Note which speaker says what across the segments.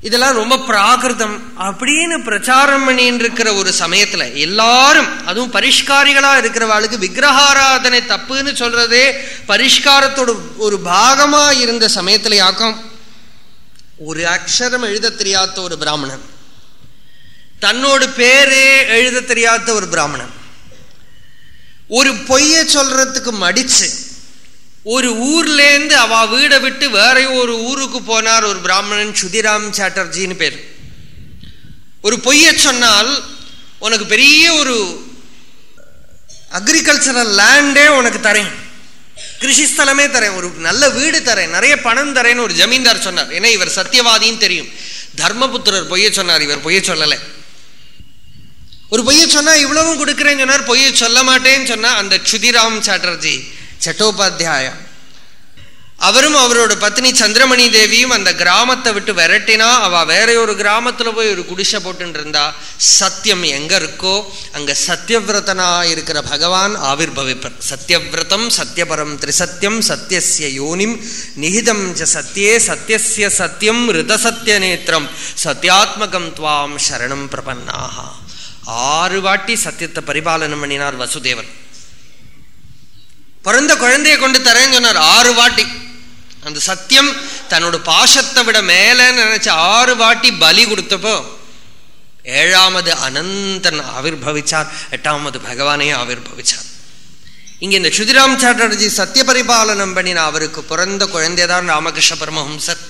Speaker 1: இதெல்லாம் ரொம்ப பிராகிருதம் அப்படின்னு பிரச்சாரம் பண்ணிட்டு இருக்கிற ஒரு சமயத்துல எல்லாரும் அதுவும் பரிஷ்காரிகளா இருக்கிறவாளுக்கு விக்கிரகாராதனை தப்புன்னு சொல்றதே பரிஷ்காரத்தோட ஒரு பாகமா இருந்த சமயத்துல யாக்கம் ஒரு அக்ஷரம் எழுத தெரியாத ஒரு பிராமணன். தன்னோட பேரே எழுத தெரியாத ஒரு பிராமணன். ஒரு பொய்ய சொல்றதுக்கு மடிச்சு ஒரு ஊர்லேருந்து அவ வீடை விட்டு வேற ஒரு ஊருக்கு போனார் ஒரு பிராமணன் சுதிராம் சாட்டர்ஜின்னு பேர். ஒரு பொய்ய சொன்னால் உனக்கு பெரிய ஒரு அக்ரிகல்ச்சரல் லேண்டே உனக்கு தரேன். கிருஷிஸ்தலமே தரேன் ஒரு நல்ல வீடு தரேன் நிறைய பணம் தரேன்னு ஒரு ஜமீன்தார் சொன்னார். ஏன்னா இவர் சத்தியவாதின்னு தெரியும். தர்மபுத்திரர் பொய்ய சொன்னார் இவர் பொய்ய சொல்லலை. ஒரு பொய்ய சொன்னா இவ்வளவும் கொடுக்குறேன்னு சொன்னார் பொய்ய சொல்ல மாட்டேன்னு சொன்னா அந்த சுதிராம் சாட்டர்ஜி சட்டோபாத்தியாயா. அவரும் அவரோட பத்னி சந்திரமணி தேவியும் அந்த கிராமத்தை விட்டு விரட்டினா அவ வேற ஒரு கிராமத்துல போய் ஒரு குடிசை போட்டு இருந்தா சத்தியம் எங்க இருக்கோ அங்க சத்தியவிரதனா இருக்கிற பகவான் ஆவிர்பவிப்பர். சத்தியவிரதம் சத்தியபரம் திரிசத்தியம் சத்தியசிய யோனிம் நிகிதம் ச சத்தியே சத்தியசிய சத்தியம் ரிதசத்திய நேத்திரம் சத்தியாத்மகம் துவாம் சரணம் பிரபன்னாக ஆறு வாட்டி சத்தியத்தை பரிபாலனம் பண்ணினார் வசுதேவன். பிறந்த குழந்தைய கொண்டு தரேன்னு சொன்னார். ஆறு வாட்டி. அந்த சத்தியம் தன்னோட பாசத்தை விட மேலன்னு நினைச்ச ஆறு வாட்டி பலி கொடுத்தப்போ ஏழாமது அனந்தன் ஆவிர்பவிச்சார் எட்டாமது பகவானே ஆவிர்பவிச்சார். இங்க இந்த சுதிராம் சாட்டர்ஜி சத்திய பரிபாலனம் பண்ணின அவருக்கு பிறந்த குழந்தைதான் ராமகிருஷ்ண பரமஹம்சர்.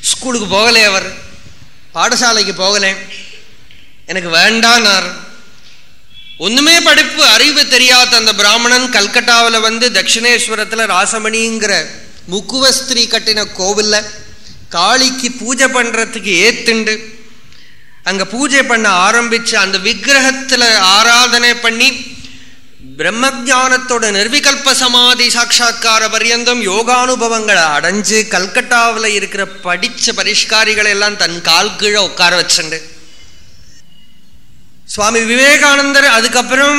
Speaker 1: ஸ்கூலுக்கு போகலே அவர். பாடசாலைக்கு போகலே. எனக்கு வேண்டான்னார். ஒண்ணுமே படிப்பு அறிவு தெரியாத அந்த பிராமணன் கல்கட்டாவில் வந்து தட்சிணேஸ்வரத்தில் ராசமணிங்கிற முக்குவஸ்திரி கட்டின கோவில்ல காளிக்கு பூஜை பண்ணுறதுக்கு ஏத்துண்டு. அங்கே பூஜை பண்ண ஆரம்பித்து அந்த விக்கிரகத்தில் ஆராதனை பண்ணி பிரம்மஜானத்தோட நிர்விகல்ப சமாதி சாட்சா்கார பரியந்தம் யோகானுபவங்களை அடைஞ்சு கல்கட்டாவில் இருக்கிற படித்த பரிஷ்காரிகளை எல்லாம் தன் கால் கீழே உட்கார வச்சுண்டு. சுவாமி விவேகானந்தர் அதுக்கப்புறம்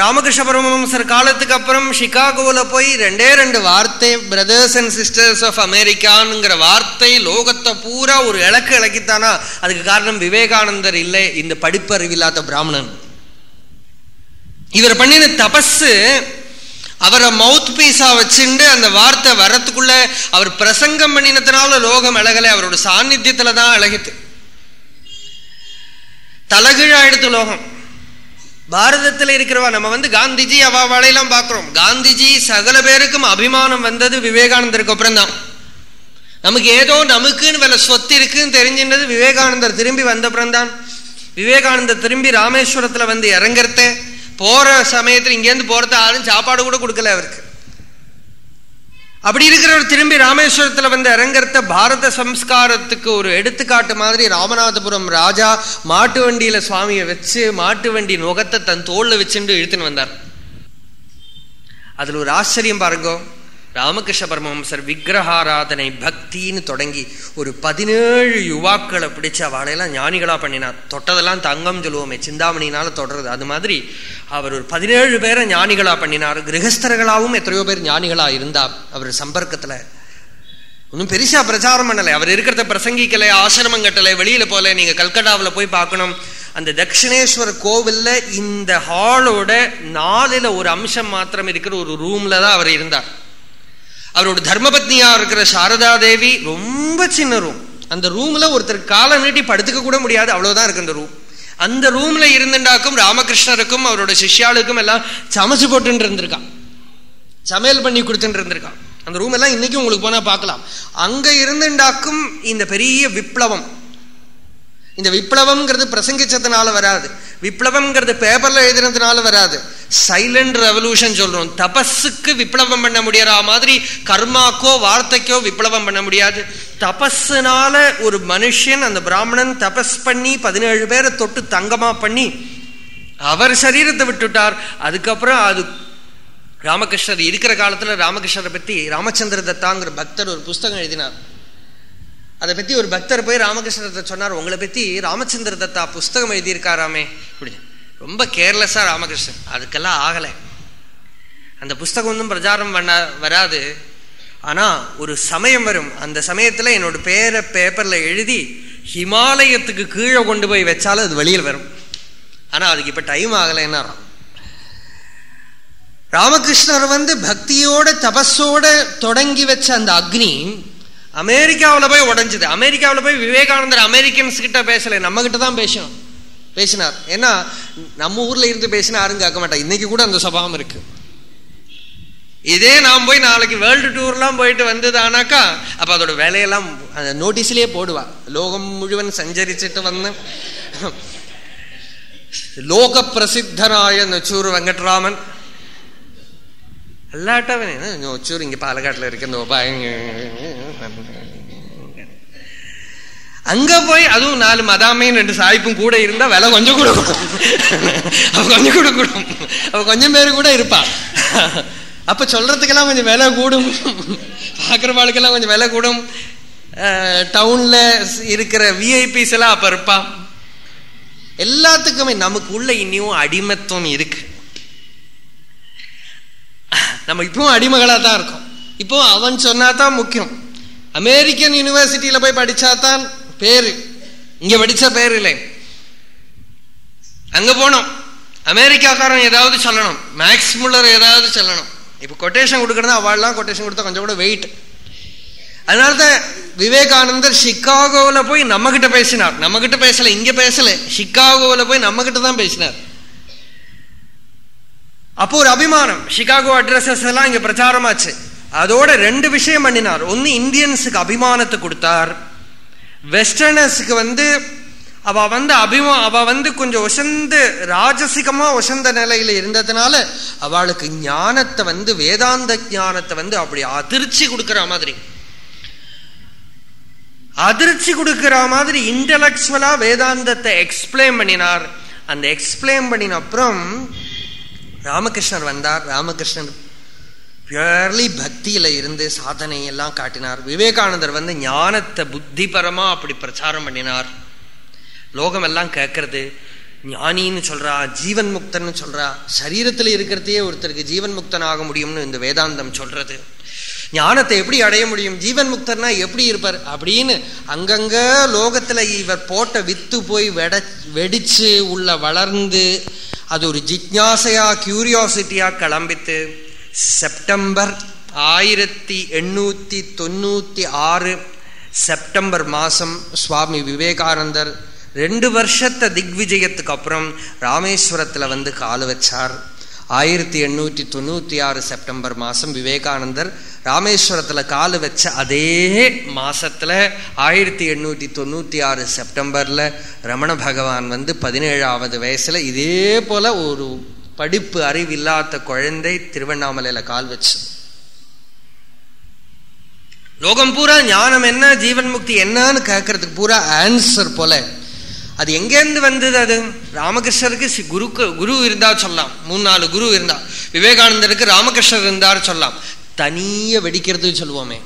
Speaker 1: ராமகிருஷ்ண பரமஹம்சர் காலத்துக்கு அப்புறம் சிகாகோல போய் ரெண்டே ரெண்டு வார்த்தை பிரதர்ஸ் அண்ட் சிஸ்டர்ஸ் ஆஃப் அமெரிக்கான்ங்கிற வார்த்தை லோகத்தை பூரா ஒரு இலக்கு இலக்கித்தானா? அதுக்கு காரணம் விவேகானந்தர் இல்லை. இந்த படிப்பறிவில்லாத பிராமணன். இவர் பண்ணின தபஸு அவரை மவுத் பீஸா வச்சுண்டு அந்த வார்த்தை வர்றதுக்குள்ள அவர் பிரசங்கம் பண்ணினதுனால லோகம் இழகலை அவரோட சாநித்தியத்துல தான் இழகித்து தலைகீழாயிடுத்து லோகம். பாரதத்தில் இருக்கிறவா நம்ம வந்து காந்திஜி அவ வாழையெல்லாம் காந்திஜி சகல பேருக்கும் அபிமானம் வந்தது விவேகானந்தருக்கு அப்புறம் தான். நமக்கு ஏதோ நமக்குன்னு வேலை சொத்து இருக்குன்னு தெரிஞ்சின்றது விவேகானந்தர் திரும்பி வந்த தான். விவேகானந்தர் திரும்பி ராமேஸ்வரத்தில் வந்து இறங்குறத போகிற சமயத்தில் இங்கேருந்து போகிறத ஆளும் சாப்பாடு கூட கொடுக்கல அவருக்கு. அப்படி இருக்கிறவர் திரும்பி ராமேஸ்வரத்தில் வந்து அரங்கர்த்த பாரத சம்ஸ்காரத்துக்கு ஒரு எடுத்துக்காட்டு மாதிரி ராமநாதபுரம் ராஜா மாட்டு வண்டியில சுவாமியை வச்சு மாட்டு வண்டி நுகத்தை தன் தோல்ல வச்சுட்டு இழுத்துன்னு வந்தார். அதுல ஒரு ஆச்சரியம் பாருங்க. ராமகிருஷ்ண பரமஹம்சர் விக்கிரகாராதனை பக்தின்னு தொடங்கி ஒரு பதினேழு யுவாக்களை பிடிச்ச அவளையெல்லாம் ஞானிகளாக பண்ணினார் தொட்டதெல்லாம் தங்கம் சொல்லுவோமே சிந்தாமணினால தொடருது அது மாதிரி அவர் ஒரு பதினேழு பேரை ஞானிகளாக பண்ணினார். கிரகஸ்தர்களாகவும் எத்தனையோ பேர் ஞானிகளாக இருந்தா அவர் சம்பர்க்கத்தில். ஒன்றும் பெருசாக பிரச்சாரம் பண்ணலை. அவர் இருக்கிறத பிரசங்கிக்கலை ஆசிரமம் கட்டலை வெளியில் போல நீங்கள் கல்கட்டாவில் போய் பார்க்கணும். அந்த தட்சிணேஸ்வர கோவிலில் இந்த ஹாலோட நாலுல ஒரு அம்சம் மாத்திரம் இருக்கிற ஒரு ரூமில் தான் அவர் இருந்தார். அவரோட தர்மபத்னியா இருக்கிற சாரதா தேவி ரொம்ப சின்ன ரூம் அந்த ரூம்ல ஒருத்தர் காலை நீட்டி படுத்துக்க கூட முடியாது அவ்வளவுதான் இருக்கு அந்த ரூம் அந்த ரூம்ல இருந்துண்டாக்கும் ராமகிருஷ்ணருக்கும் அவரோட சிஷ்யாளுக்கும் எல்லாம் சமைச்சு போட்டு இருந்திருக்கான். சமையல் பண்ணி கொடுத்துட்டு இருந்திருக்கான். அந்த ரூம் எல்லாம் இன்னைக்கும் உங்களுக்கு போனா பார்க்கலாம். அங்க இருந்துண்டாக்கும் இந்த பெரிய விப்ளவம். இந்த விப்ளவம்ங்கிறது பிரசங்கிச்சதுனால வராது. விப்ளவம்ங்கிறது பேப்பர்ல எழுதினதுனால வராது. சைலண்ட் ரெவல்யூஷன் சொல்றோம். தபஸுக்கு விப்ளவம் பண்ண முடியற மாதிரி கர்மாக்கோ வார்த்தைக்கோ விப்ளவம் பண்ண முடியாது. தபஸ்னால ஒரு மனுஷன் அந்த பிராமணன் தபஸ் பண்ணி பதினேழு பேரை தொட்டு தங்கமா பண்ணி அவர் சரீரத்தை விட்டுட்டார். அதுக்கப்புறம் அது ராமகிருஷ்ணர் இருக்கிற காலத்துல ராமகிருஷ்ணரை பத்தி ராமச்சந்திர தத்தாங்கிற பக்தர் ஒரு புஸ்தகம் எழுதினார். அதை பத்தி ஒரு பக்தர் போய் ராமகிருஷ்ணத்தை சொன்னார் உங்களை பத்தி ராமச்சந்திர தத்தா புஸ்தகம் எழுதியிருக்காராமே இப்படி ரொம்ப கேர்லெஸ்ஸா ராமகிருஷ்ணன். அதுக்கெல்லாம் ஆகலை. அந்த புஸ்தகம் ஒன்றும் பிரச்சாரம் பண்ண வராது. ஆனா ஒரு சமயம் வரும். அந்த சமயத்துல என்னோட பேரை பேப்பர்ல எழுதி ஹிமாலயத்துக்கு கீழே கொண்டு போய் வச்சாலும் அது வெளியில் வரும். ஆனா அதுக்கு இப்ப டைம் ஆகலைன்னா. ராமகிருஷ்ணர் வந்து பக்தியோட தபஸோட தொடங்கி வச்ச அந்த அக்னி அமெரிக்காவில் போய் உடஞ்சிது. அமெரிக்காவில் போய் விவேகானந்தர் அமெரிக்கன்ஸ் கிட்ட பேசலை. நம்ம கிட்ட தான் பேசணும். பேசினார். ஏன்னா நம்ம ஊர்ல இருந்து பேசினா யாரும் கேட்க மாட்டா இன்னைக்கு கூட அந்த சபாவம் இருக்கு. இதே நான் போய் நாளைக்கு வேர்ல்டு டூர்லாம் போயிட்டு வந்ததானாக்கா அப்ப அதோட வேலையெல்லாம் அந்த நோட்டீஸ்லயே போடுவா. லோகம் முழுவன் சஞ்சரிச்சுட்டு வந்து லோக பிரசித்தராய நச்சூர் வெங்கட்ராமன். അല്ലാട്ടവനെ ഒച്ചൂർ ഇങ്ങ പാലക്കാട്ടിൽ ഇരിക്കുന്ന அங்க போய் அதுவும் நாலு மதாமையும் ரெண்டு சாய்ப்பும் கூட இருந்தா விலை கொஞ்சம் கூட கூடும் அவ கொஞ்சம் கூட கூடும் அவ கொஞ்சம் பேரு கூட இருப்பா அப்ப சொல்றதுக்கெல்லாம் கொஞ்சம் விலை கூடும் பாக்குறவாளுக்கெல்லாம் கொஞ்சம் விலை கூடும் டவுன்ல இருக்கிற விஐபிஸ் எல்லாம் அப்ப இருப்பா எல்லாத்துக்குமே நமக்கு உள்ள இன்னும் அடிமத்துவம் இருக்கு நம்ம இப்பவும் அடிமகளா தான் இருக்கோம். இப்போ அவன் சொன்னா தான் முக்கியம். அமெரிக்கன் யூனிவர்சிட்டியில போய் படிச்சாதான் பேரு. இங்க படிச்ச பேர் இல்லை. அங்க போனோம். அமெரிக்காக்காரன் ஏதாவது சொல்லணும். மேக்ஸ் முல்லர் ஏதாவது சொல்லணும். இப்ப கொட்டேஷன் கொடுக்கறது அவள்லாம் கொட்டேஷன் கொடுத்தா கொஞ்சம் கூட வெயிட் அதனாலதான் விவேகானந்தர் சிக்காகோவில் போய் நம்ம கிட்ட பேசினார். நம்ம கிட்ட பேசல இங்க பேசல. சிக்காகோல போய் நம்ம கிட்ட தான் பேசினார். அப்போ ஒரு அபிமானம். சிகாகோ அட்ரஸஸ் எல்லாம் இங்க பிரச்சாரமாச்சு. அதோட ரெண்டு விஷயம் பண்ணினார். ஒன்னு இந்தியன்ஸுக்கு அபிமானத்தை கொடுத்தார். வெஸ்டர்னர்ஸுக்கு வந்து அவ வந்து அபிமா அவ வந்து கொஞ்சம் ஒசந்து ராஜசிகமா ஒசந்த நிலையில இருந்ததுனால அவளுக்கு ஞானத்தை வந்து வேதாந்த ஞானத்தை வந்து அப்படி அதிர்ச்சி கொடுக்கிற மாதிரி. அதிர்ச்சி கொடுக்கிற மாதிரி இன்டலக்சுவலா வேதாந்தத்தை எக்ஸ்பிளைன் பண்ணினார். அந்த எக்ஸ்பிளைன் பண்ணின அப்புறம் ராமகிருஷ்ணர் வந்தார். ராமகிருஷ்ணன் பியர்லி பக்தியில் இருந்து சாதனை எல்லாம் காட்டினார். விவேகானந்தர் வந்து ஞானத்தை புத்திபரமாக அப்படி பிரச்சாரம் பண்ணினார். லோகமெல்லாம் கேட்கறது ஞானின்னு சொல்கிறா ஜீவன் முக்தன்னு சொல்கிறா சரீரத்தில் இருக்கிறதையே ஒருத்தருக்கு ஜீவன் முக்தன் ஆக முடியும்னு இந்த வேதாந்தம் சொல்கிறது ஞானத்தை எப்படி அடைய முடியும்? ஜீவன் முக்தர்னா எப்படி இருப்பார்? அப்படின்னு அங்கங்கே லோகத்தில் இவர் போட்ட வித்து போய் வெட வெடிச்சு உள்ள வளர்ந்து அது ஒரு ஜிக்ஞாசையா கியூரியாசிட்டியா கிளம்பித்து செப்டம்பர் ஆயிரத்தி எண்ணூத்தி தொண்ணூத்தி ஆறு செப்டம்பர் மாசம் சுவாமி விவேகானந்தர் ரெண்டு வருஷத்தை திக்விஜயத்துக்கு அப்புறம் ராமேஸ்வரத்துல வந்து காலு வச்சார். ஆயிரத்தி எண்ணூற்றி தொண்ணூத்தி ஆறு செப்டம்பர் மாசம் விவேகானந்தர் ராமேஸ்வரத்துல காலு வச்ச அதே மாசத்துல ஆயிரத்தி எண்ணூற்றி தொண்ணூத்தி ஆறு செப்டம்பர்ல ரமண பகவான் வந்து பதினேழாவது வயசுல இதே போல ஒரு படிப்பு அறிவில்லாத குழந்தை திருவண்ணாமலையில கால் வச்சு லோகம் பூரா ஞானம் என்ன ஜீவன் முக்தி என்னன்னு கேட்கறதுக்கு பூரா ஆன்சர் போல. அது எங்கேருந்து வந்தது அது? ராமகிருஷ்ணருக்கு குருக்கு குரு இருந்தா சொல்லலாம் மூணு நாலு குரு இருந்தா. விவேகானந்தருக்கு ராமகிருஷ்ணர் இருந்தார் சொல்லலாம் தனிய வெடிக்கிறது சொல்லுவோமே.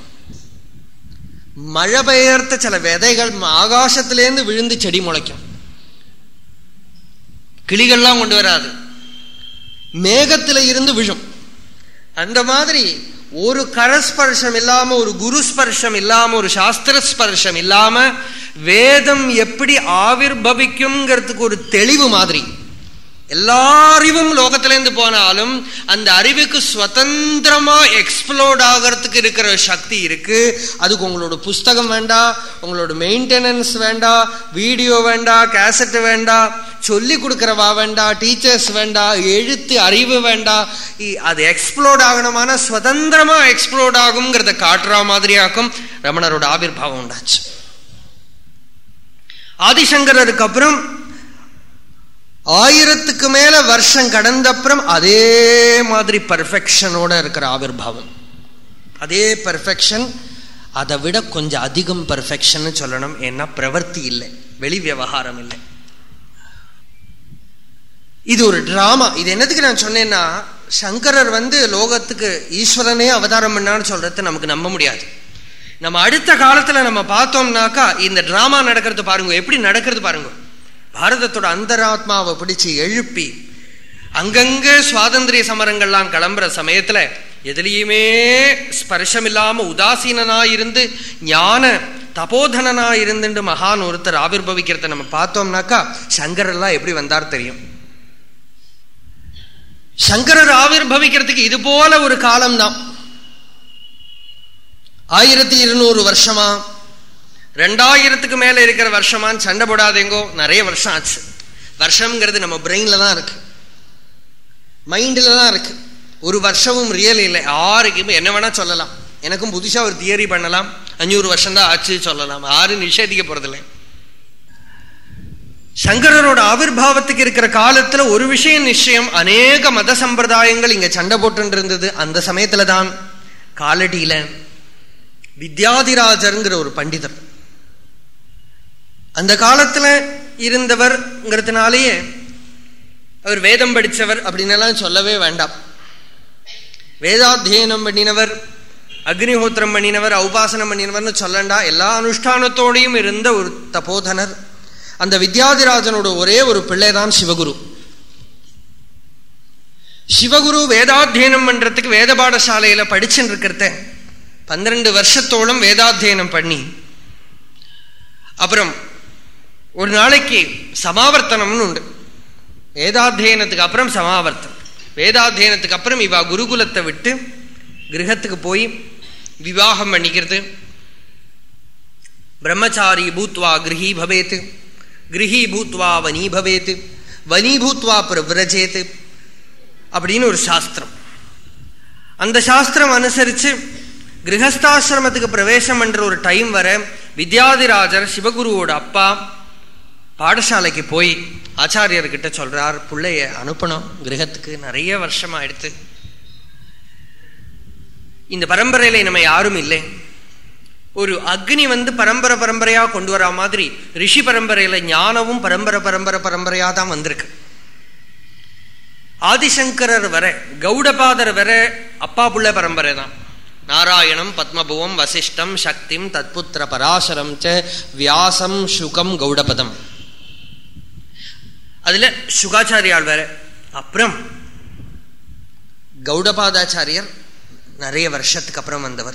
Speaker 1: மழை பெயர்த்த சில விதைகள் ஆகாசத்திலேருந்து விழுந்து செடி முளைக்கும். கிளிகள்லாம் கொண்டு வராது. மேகத்தில இருந்து விழும். அந்த மாதிரி ஒரு கரஸ்பர்ஷம் இல்லாம ஒரு குரு ஸ்பர்ஷம் இல்லாம ஒரு சாஸ்திர ஸ்பர்ஷம் இல்லாம வேதம் எப்படி ஆவிர்பவிக்கும்ங்கிறதுக்கு ஒரு தெளிவு மாதிரி. எல்லா அறிவும் லோகத்திலேருந்து போனாலும் அந்த அறிவுக்கு சுதந்திரமா எக்ஸ்ப்ளோர்ட் ஆகிறதுக்கு இருக்கிற சக்தி இருக்கு. அதுக்கு உங்களோட புஸ்தகம் வேண்டாம் உங்களோட மெயின்டெனன்ஸ் வேண்டாம் வீடியோ வேண்டாம் கேசட் வேண்டாம் சொல்லி கொடுக்கறவா வேண்டாம் டீச்சர்ஸ் வேண்டாம் எழுத்து அறிவு வேண்டாம் அது எக்ஸ்ப்ளோர்ட் ஆகணுமான சுதந்திரமா எக்ஸ்ப்ளோர்ட் ஆகுங்கிறத காட்டுற மாதிரியாக்கும் ரமணரோட ஆவிர்வாவம் உண்டாச்சு. ஆதிசங்கரருக்கு அப்புறம் ஆயிரத்துக்கு மேல வருஷம் கடந்த அப்புறம் அதே மாதிரி பர்ஃபெக்ஷனோட இருக்கிற ஆவிர்வாவம் அதே பர்ஃபெக்ஷன் அதை விட கொஞ்சம் அதிகம் பர்ஃபெக்ஷன் சொல்லணும். ஏன்னா பிரவர்த்தி இல்லை. வெளி விவகாரம் இல்லை. இது ஒரு டிராமா இது என்னத்துக்கு நான் சொன்னேன்னா சங்கரர் வந்து லோகத்துக்கு ஈஸ்வரனே அவதாரம் பண்ணான்னு சொல்றது நமக்கு நம்ப முடியாது. நம்ம அடுத்த காலத்துல நம்ம பார்த்தோம்னாக்கா இந்த டிராமா நடக்கிறது பாருங்க. எப்படி நடக்கிறது பாருங்க. பாரதத்தோட அந்தராத்மாவை பிடிச்சு எழுப்பி அங்கங்க சுவாதந்திரிய சமரங்கள்லாம் கிளம்புற சமயத்துல எதுலேயுமே ஸ்பர்ஷம் இல்லாம உதாசீனனா இருந்து ஞான தபோதனனா இருந்துட்டு மகான் ஒருத்தர் ஆவிர்வவிக்கிறத நம்ம பார்த்தோம்னாக்கா சங்கரெல்லாம் எப்படி வந்தார் தெரியும். சங்கரர் ஆவிர்வவிக்கிறதுக்கு இது போல ஒரு காலம்தான். ஆயிரத்தி இருநூறு வருஷமா ரெண்டாயிரத்துக்கு மேல இருக்கிற வருஷமான்னு சண்டை போடாதேங்கோ நிறைய வருஷம் ஆச்சு. வருஷம்ங்கிறது நம்ம பிரெயின்ல தான் இருக்கு. மைண்டில் தான் இருக்கு. ஒரு வருஷமும் ரியல் இல்லை. யாருக்குமே என்ன வேணா சொல்லலாம். எனக்கும் புதுசா ஒரு தியரி பண்ணலாம். அஞ்சூறு வருஷம் தான் ஆச்சு சொல்லலாம். யாரும் நிஷேதிக்க போறதில்லை. சங்கரனோட ஆவிர்வாவத்துக்கு இருக்கிற காலத்துல ஒரு விஷயம் நிச்சயம். அநேக மத சம்பிரதாயங்கள் இங்க சண்டை போட்டு இருந்தது. அந்த சமயத்துல தான். காலடியில வித்யாதிராஜருங்கிற ஒரு பண்டிதர். அந்த காலத்துல இருந்தவர்ங்கிறதுனாலேயே அவர் வேதம் படித்தவர் அப்படின்னு சொல்லவே வேண்டாம். வேதாத்தியனம் பண்ணினவர் அக்னிஹோத்திரம் பண்ணினவர் உபாசனம் பண்ணினவர்னு சொல்லண்டா எல்லா அனுஷ்டானத்தோடையும் இருந்த ஒரு தபோதனர். அந்த வித்யாதிராஜனோட ஒரே ஒரு பிள்ளை தான் சிவகுரு. சிவகுரு வேதாத்தியனம் பண்றதுக்கு வேத பாடசாலையில படிச்சுன்னு இருக்கிறத பன்னிரண்டு வருஷத்தோளம் வேதாத்தியனம் பண்ணி அப்புறம் ஒரு நாளைக்கு சமாவர்த்தனம்னு உண்டு. வேதாத்தியனத்துக்கு அப்புறம் சமாவர்த்தனம். வேதாத்தியனத்துக்கு அப்புறம் இவா குருகுலத்தை விட்டு கிரகத்துக்கு போய் விவாகம் பண்ணிக்கிறது. பிரம்மச்சாரி பூத்வா கிரகி பவேத்து கிரகி பூத்வா வனி பவேத்து வனி பூத்வா பிரவிரஜேத்து அப்படின்னு ஒரு சாஸ்திரம். அந்த சாஸ்திரம் அனுசரித்து கிரகஸ்தாசிரமத்துக்கு பிரவேசம் பண்ணுற ஒரு டைம் வர வித்யாதிராஜர் சிவகுருவோட அப்பா பாடசாலைக்கு போய் ஆச்சாரியர்கிட்ட சொல்றார் பிள்ளைய அனுப்பணும் கிரகத்துக்கு நிறைய வருஷமாக எடுத்து இந்த பரம்பரையில நம்ம யாரும் இல்லை. ஒரு அக்னி வந்து பரம்பரை பரம்பரையா கொண்டு வரா மாதிரி ரிஷி பரம்பரையில ஞானமும் பரம்பரை பரம்பரை பரம்பரையா தான் வந்திருக்கு. ஆதிசங்கரர் வர கௌடபாதர் வர அப்பா புள்ள பரம்பரை தான். நாராயணம் பத்மபுவம் வசிஷ்டம் சக்திம் தத்புத்திர பராசரம் ச வியாசம் சுகம் கௌடபதம். அதுல சுகாச்சாரியால் வேற. அப்புறம் கௌடபாதாச்சாரியர் நிறைய வருஷத்துக்கு அப்புறம் வந்தவர்.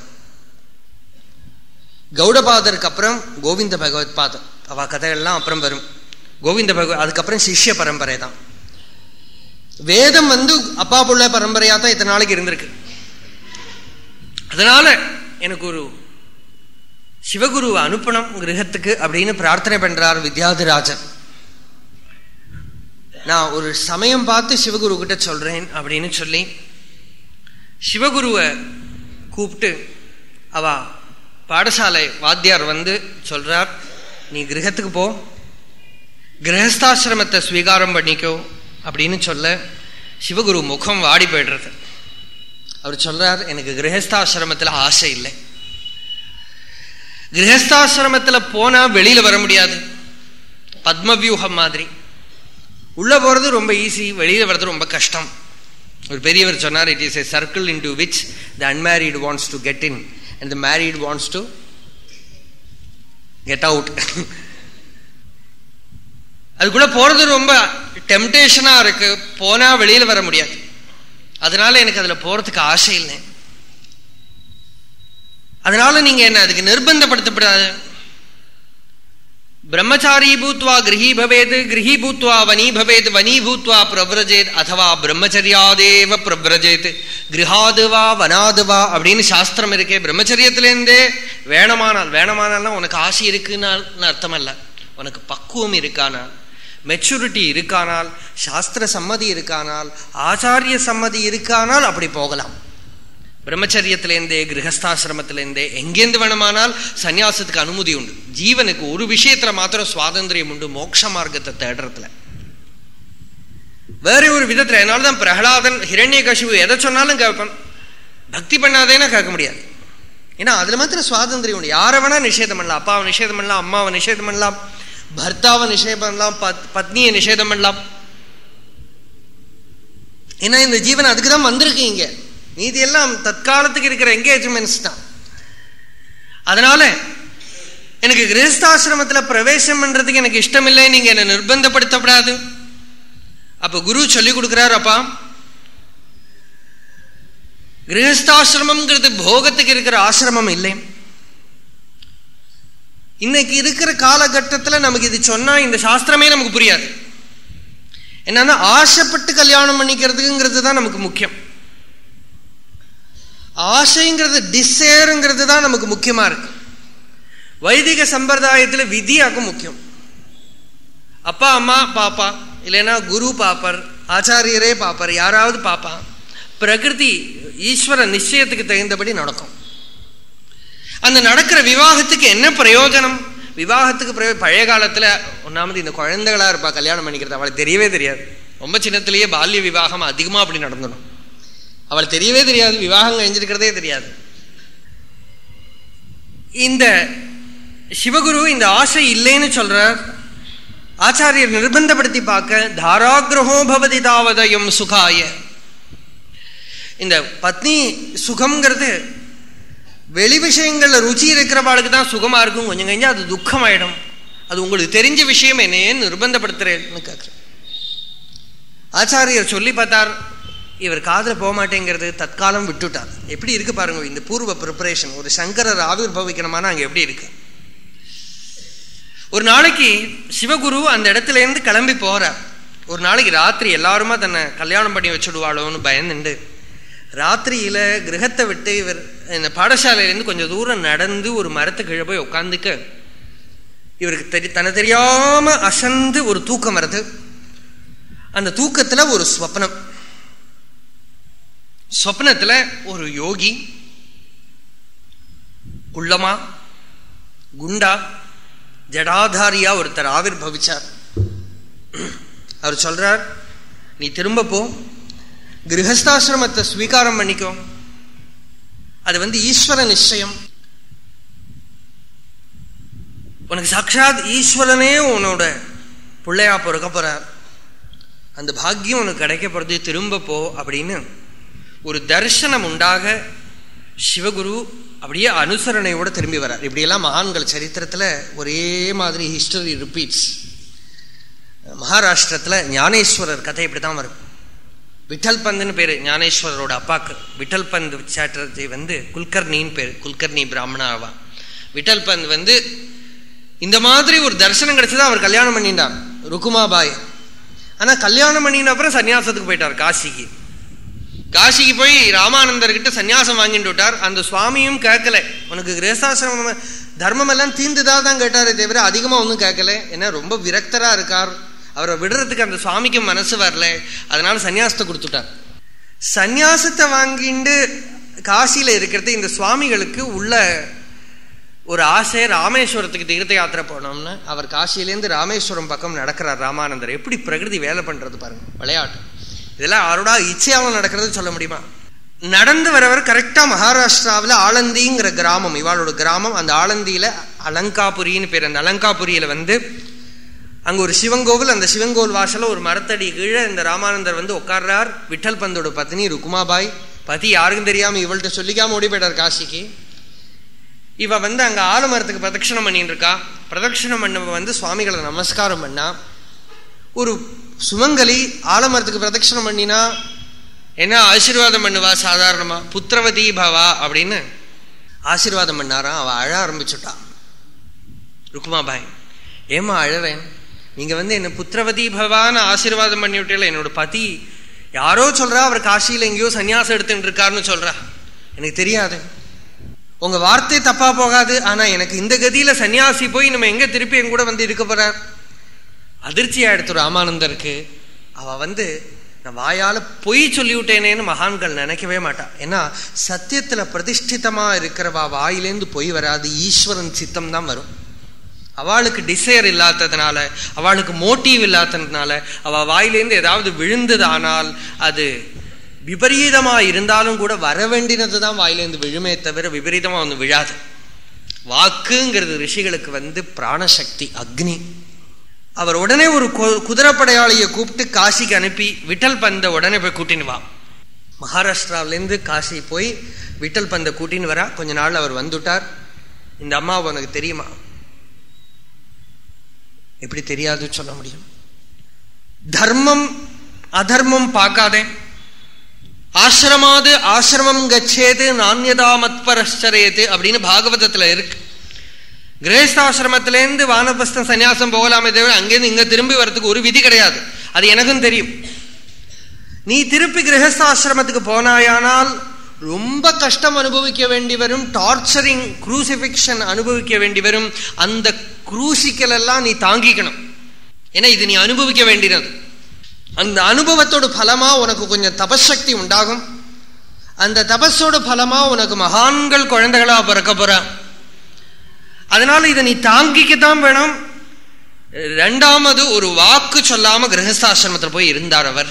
Speaker 1: கௌடபாதருக்கு அப்புறம் கோவிந்த பகவத் பாதம். அவ கதைகள்லாம் அப்புறம் வரும். கோவிந்த பகவத் அதுக்கப்புறம் சிஷ்ய பரம்பரை தான். வேதம் வந்து அப்பா புள்ள பரம்பரையா தான் இத்தனை நாளைக்கு இருந்திருக்கு. அதனால எனக்கு ஒரு சிவகுருவை அனுப்பணும் கிரகத்துக்கு அப்படின்னு பிரார்த்தனை பண்றார் வித்யாதிராஜன் நான் ஒரு சமயம் பார்த்து சிவகுரு கிட்ட சொல்கிறேன் அப்படின்னு சொல்லி சிவகுருவை கூப்பிட்டு அவ பாடசாலை வாத்தியார் வந்து சொல்கிறார் நீ கிரகத்துக்கு போ. கிரகஸ்தாசிரமத்தை ஸ்வீகாரம் பண்ணிக்கோ. அப்படின்னு சொல்ல சிவகுரு முகம் வாடி போயிடுறது. அவர் சொல்கிறார் எனக்கு கிரகஸ்தாசிரமத்தில் ஆசை இல்லை. கிரகஸ்தாசிரமத்தில் போனால் வெளியில் வர முடியாது. பத்மவியூகம் மாதிரி. உள்ளே போகிறது ரொம்ப ஈஸி வெளியில் வர்றது ரொம்ப கஷ்டம். ஒரு பெரியவர் சொன்னார் it is a circle into which the unmarried wants to get in and the married wants to get out அதுக்குள்ளே போகிறது ரொம்ப டெம்டேஷனாக இருக்குது போனால் வெளியில் வர முடியாது. அதனால எனக்கு அதில் போகிறதுக்கு ஆசை இல்லை. அதனால நீங்கள் என்ன அதுக்கு நிர்பந்தப்படுத்தப்படாது பிரம்மச்சாரி பூத்வா கிரகி பவேத் கிரகி பூத்வா வனி பவேது வனி பூத்வா பிரபிரஜேத் அதவா பிரம்மச்சரியாதேவ பிரபிரஜேத் கிரகாதுவா வனாதுவா அப்படின்னு சாஸ்திரம் இருக்கே. பிரம்மச்சரியத்திலேருந்தே வேணமானால் வேணமானால்னா உனக்கு ஆசை இருக்குன்னு அர்த்தம் அல்ல உனக்கு பக்குவம் இருக்கானால் மெச்சூரிட்டி இருக்கானால் சாஸ்திர சம்மதி இருக்கானால் ஆச்சாரிய சம்மதி இருக்கானால் அப்படி போகலாம். பிரம்மச்சரியத்திலேருந்தே கிரகஸ்தாசிரமத்திலேருந்தே எங்கேருந்து வேணுமானால் சன்னியாசத்துக்கு அனுமதி உண்டு ஜீவனுக்கு ஒரு விஷயத்துல மாத்திரம் சுவாதந்திரியம் உண்டு மோட்ச மார்க்கத்தை தேடுறதுல வேற ஒரு விதத்துல என்னால்தான் பிரகலாதன் ஹிரண்ய கசிவு எதை சொன்னாலும் கேட்பான் பக்தி பண்ணாதேன்னா கேட்க முடியாது ஏன்னா அதுல மாத்திரம் சுவாதந்திரியம் உண்டு யாரை வேணா நிஷேதம் பண்ணலாம் அப்பாவை நிஷேதம் பண்ணலாம் அம்மாவை நிஷேதம் பண்ணலாம் பர்த்தாவை நிஷேதம் பண்ணலாம் பத்னியை நிஷேதம் பண்ணலாம் ஏன்னா இந்த ஜீவன் அதுக்கு தான் வந்திருக்கு இங்கே மீதி எல்லாம் தற்காலத்துக்கு இருக்கிற என்கேஜ்மெண்ட்ஸ் தான். அதனால எனக்கு கிரகஸ்தாசிரமத்தில் பிரவேசம் பண்றதுக்கு எனக்கு இஷ்டம் இல்லை நீங்க என்னை நிர்பந்தப்படுத்தப்படாது. அப்ப குரு சொல்லி கொடுக்கிறார் அப்பா கிரகஸ்தாசிரமம்ங்கிறது போகத்துக்கு இருக்கிற ஆசிரமம் இல்லை. இன்னைக்கு இருக்கிற காலகட்டத்தில் நமக்கு இது சொன்னா இந்த சாஸ்திரமே நமக்கு புரியாது. என்னன்னா ஆசைப்பட்டு கல்யாணம் பண்ணிக்கிறதுங்கிறது தான் நமக்கு முக்கியம். ஆசைங்கிறது டிசேருங்கிறது தான் நமக்கு முக்கியமா இருக்கு. வைதிக சம்பிரதாயத்தில் விதியாக்கும் முக்கியம். அப்பா அம்மா பாப்பா இல்லைன்னா குரு பாப்பர் ஆச்சாரியரே பாப்பர் யாராவது பாப்பா பிரகிருதி ஈஸ்வர நிச்சயத்துக்கு தகுந்தபடி நடக்கும். அந்த நடக்கிற விவாகத்துக்கு என்ன பிரயோஜனம்? விவாகத்துக்கு பிரயோ பழைய காலத்துல ஒன்னாமது இந்த குழந்தைகளா இருப்பா கல்யாணம் பண்ணிக்கிறது அவளுக்கு தெரியவே தெரியாது. ரொம்ப சின்னத்திலேயே பால்ய விவாகம் அதிகமா அப்படி நடந்துடும். அவள் தெரியவே தெரியாது விவாகம் கழிஞ்சிருக்கிறதே தெரியாது. இந்த சிவகுரு இந்த ஆசை இல்லைன்னு சொல்றார். ஆச்சாரியர் நிர்பந்தப்படுத்தி பார்க்க தாராகிரகோ பவதி தாவதயம் சுகாய. இந்த பத்னி சுகம்ங்கிறது வெளி விஷயங்கள்ல ருச்சி இருக்கிறவாளுக்கு தான் சுகமா இருக்கும். கொஞ்சம் கஞ்சா அது துக்கமாயிடும். அது உங்களுக்கு தெரிஞ்ச விஷயம் என்னன்னு நிர்பந்தப்படுத்துறேன்னு கேட்குறேன் ஆச்சாரியர் சொல்லி பார்த்தார் இவர் காதில் போக மாட்டேங்கிறது தற்காலம் விட்டுட்டார். எப்படி இருக்கு பாருங்க இந்த பூர்வ ப்ரிப்பரேஷன் ஒரு சங்கரர் ஆவிர் பவிக்கணுமானா அங்கே எப்படி இருக்கு? ஒரு நாளைக்கு சிவகுரு அந்த இடத்துல இருந்து கிளம்பி போறார். ஒரு நாளைக்கு ராத்திரி எல்லாருமா தன்னை கல்யாணம் பண்ணி வச்சுடுவாளோன்னு பயந்துண்டு ராத்திரியில கிரகத்தை விட்டு இவர் இந்த பாடசாலையிலேருந்து கொஞ்சம் தூரம் நடந்து ஒரு மரத்து கீழே போய் உட்காந்துக்க இவருக்கு தெரி தன தெரியாம அசந்து ஒரு தூக்கம் வருது அந்த தூக்கத்துல ஒரு ஸ்வப்னம். சொப்னத்தில் ஒரு யோகி குள்ளமா குண்டா ஜடாதாரியா ஒருத்தர் ஆவிர் பவிச்சார் அவர் சொல்றார் நீ திரும்ப போ கிரகஸ்தாசிரமத்தை ஸ்வீகாரம் பண்ணிக்கோ. அது வந்து ஈஸ்வர நிச்சயம். உனக்கு சாட்சாத் ஈஸ்வரனே உன்னோட பிள்ளையா பிறக்க போறார். அந்த பாக்கியம் உனக்கு கிடைக்க போறது திரும்ப போ அப்படின்னு ஒரு தரிசனம் உண்டாக சிவகுரு அப்படியே அனுசரணையோடு திரும்பி வரார் இப்படியெல்லாம் மகான்கள் சரித்திரத்தில் ஒரே மாதிரி ஹிஸ்டரி ரிப்பீட்ஸ் மகாராஷ்டிரத்தில் ஞானேஸ்வரர் கதை இப்படி தான் வரும். விட்டல் பந்துன்னு பேர் ஞானேஸ்வரரோட அப்பாக்கு. விட்டல் பந்த் சாட்டர்ஜி வந்து குல்கர்ணின்னு பேர் குல்கர்னி பிராமணாவா விட்டல் பந்த் வந்து இந்த மாதிரி ஒரு தரிசனம் கிடைச்சதான் அவர் கல்யாணம் பண்ணிட்டான் ருக்குமாபாய். ஆனால் கல்யாணம் பண்ணின அப்புறம் சன்னியாசத்துக்கு போயிட்டார் காசிக்கு. காசிக்கு போய் ராமானந்தர்கிட்ட சன்னியாசம் வாங்கிட்டு விட்டார். அந்த சுவாமியும் கேட்கல. உனக்கு கிரேசாசிரமம் தர்மம் எல்லாம் தீர்ந்துதா தான் கேட்டாரே தவிர அதிகமாக ஒன்றும் கேட்கல. ஏன்னா ரொம்ப விரக்தராக இருக்கார். அவரை விடுறதுக்கு அந்த சுவாமிக்கு மனசு வரல. அதனால சன்னியாசத்தை கொடுத்துட்டார். சந்நியாசத்தை வாங்கிட்டு காசியில் இருக்கிறது இந்த சுவாமிகளுக்கு உள்ள ஒரு ஆசை ராமேஸ்வரத்துக்கு தீர்த்த யாத்திரை போனோம்னு அவர் காசியிலேருந்து ராமேஸ்வரம் பக்கம் நடக்கிறார் ராமானந்தர். எப்படி பிரகிருதி வேலை பண்ணுறது பாருங்கள் விளையாட்டு. இதெல்லாம் யாரோட இச்சையாவும் நடக்கிறது சொல்ல முடியுமா? நடந்து வரவர் கரெக்டாக மகாராஷ்டிராவில் ஆலந்திங்கிற கிராமம் இவாளோட கிராமம். அந்த ஆலந்தியில் அலங்காபுரின்னு பேர். அந்த அலங்காபுரியில் வந்து அங்கே ஒரு சிவங்கோவில் அந்த சிவங்கோவில் வாசலில் ஒரு மரத்தடி கீழே இந்த ராமானந்தர் வந்து உட்கார்றார். விட்டல் பந்தோட பத்னி ருக்குமாபாய். பதி யாருக்கும் தெரியாமல் இவள்கிட்ட சொல்லிக்காம ஓடி போயிட்டார் காசிக்கு. இவ வந்து அங்கே ஆலமரத்துக்கு பிரதட்சணம் பண்ணிட்டு இருக்கா. பிரதட்சணம் பண்ணவ வந்து சுவாமிகளை நமஸ்காரம் பண்ணா. ஒரு சுமங்கலி ஆலமரத்துக்கு பிரதட்சணம் பண்ணினா என்ன ஆசீர்வாதம் பண்ணுவா சாதாரணமா? புத்திரவதி பவா அப்படின்னு ஆசீர்வாதம் பண்ணாராம் அவ அழ ஆரம்பிச்சுட்டா. ருக்குமாபாய் ஏமா அழறேன்? நீங்க வந்து என்ன புத்திரவதி பவான்னு ஆசீர்வாதம் பண்ணி விட்டீங்களா என்னோட பதி யாரோ சொல்றா அவர் காசியில எங்கேயோ சன்னியாசம் எடுத்துட்டு இருக்காருன்னு சொல்றா. எனக்கு தெரியாது. உங்க வார்த்தை தப்பா போகாது ஆனா எனக்கு இந்த கதியில சன்னியாசி போய் நம்ம எங்க திருப்பி என் கூட வந்து இருக்க போறார்? அதிர்ச்சியா எடுத்து ராமானந்தருக்கு அவ வந்து நான் வாயால பொய் சொல்லிவிட்டேனேன்னு மகான்கள் நினைக்கவே மாட்டா. ஏன்னா சத்தியத்துல பிரதிஷ்டிதமா இருக்கிறவா வாயிலேருந்து பொய் வராது ஈஸ்வரன் சித்தம் தான் வரும். அவளுக்கு டிசையர் இல்லாததுனால அவளுக்கு மோட்டிவ் இல்லாததுனால அவ வாயிலேருந்து ஏதாவது விழுந்ததானால் அது விபரீதமா இருந்தாலும் கூட வர வேண்டினது தான் வாயிலேருந்து விழுமே தவிர விபரீதமா வந்து விழாது. வாக்குங்கிறது ரிஷிகளுக்கு வந்து பிராணசக்தி அக்னி. அவர் உடனே ஒரு குதிரைப்படையாளியை கூப்பிட்டு காசிக்கு அனுப்பி விட்டல் பந்த உடனே போய் கூட்டின்னு வா. மகாராஷ்டிராவிலேருந்து காசி போய் விட்டல் பந்த கூட்டின்னு வரா. கொஞ்ச நாள் அவர் வந்துட்டார். இந்த அம்மா உனக்கு தெரியுமா? எப்படி தெரியாதுன்னு சொல்ல முடியும். தர்மம் அதர்மம் பார்க்காதே. ஆசிரமாது ஆசிரமம் கச்சேது நானியதா மத்பரச்சரேது அப்படின்னு பாகவதத்தில் இருக்கு. கிரகஸ்தாசிரமத்திலேருந்து வானபஸ்தம் சன்னியாசம் போகலாமே தவிர அங்கேருந்து இங்கே திரும்பி வரத்துக்கு ஒரு விதி கிடையாது. அது எனக்கும் தெரியும். நீ திருப்பி கிரகஸ்தாசிரமத்துக்கு போனாயானால் ரொம்ப கஷ்டம் அனுபவிக்க வேண்டி வரும் டார்ச்சரிங் குரூசிபிக்ஷன் அனுபவிக்க வேண்டி வரும். அந்த குரூசிக்கலெல்லாம் நீ தாங்கிக்கணும். ஏன்னா இது நீ அனுபவிக்க வேண்டியது அந்த அனுபவத்தோட பலமா உனக்கு கொஞ்சம் தபசக்தி உண்டாகும். அந்த தபஸோட பலமா உனக்கு மகான்கள் குழந்தைகளா பிறக்க போறான் அதனால இதை நீ தாங்கிக்கத்தான் வேணும். ரெண்டாமது ஒரு வாக்கு சொல்லாம கிரகஸ்தாசிரமத்தில் போய் இருந்தார் அவர்.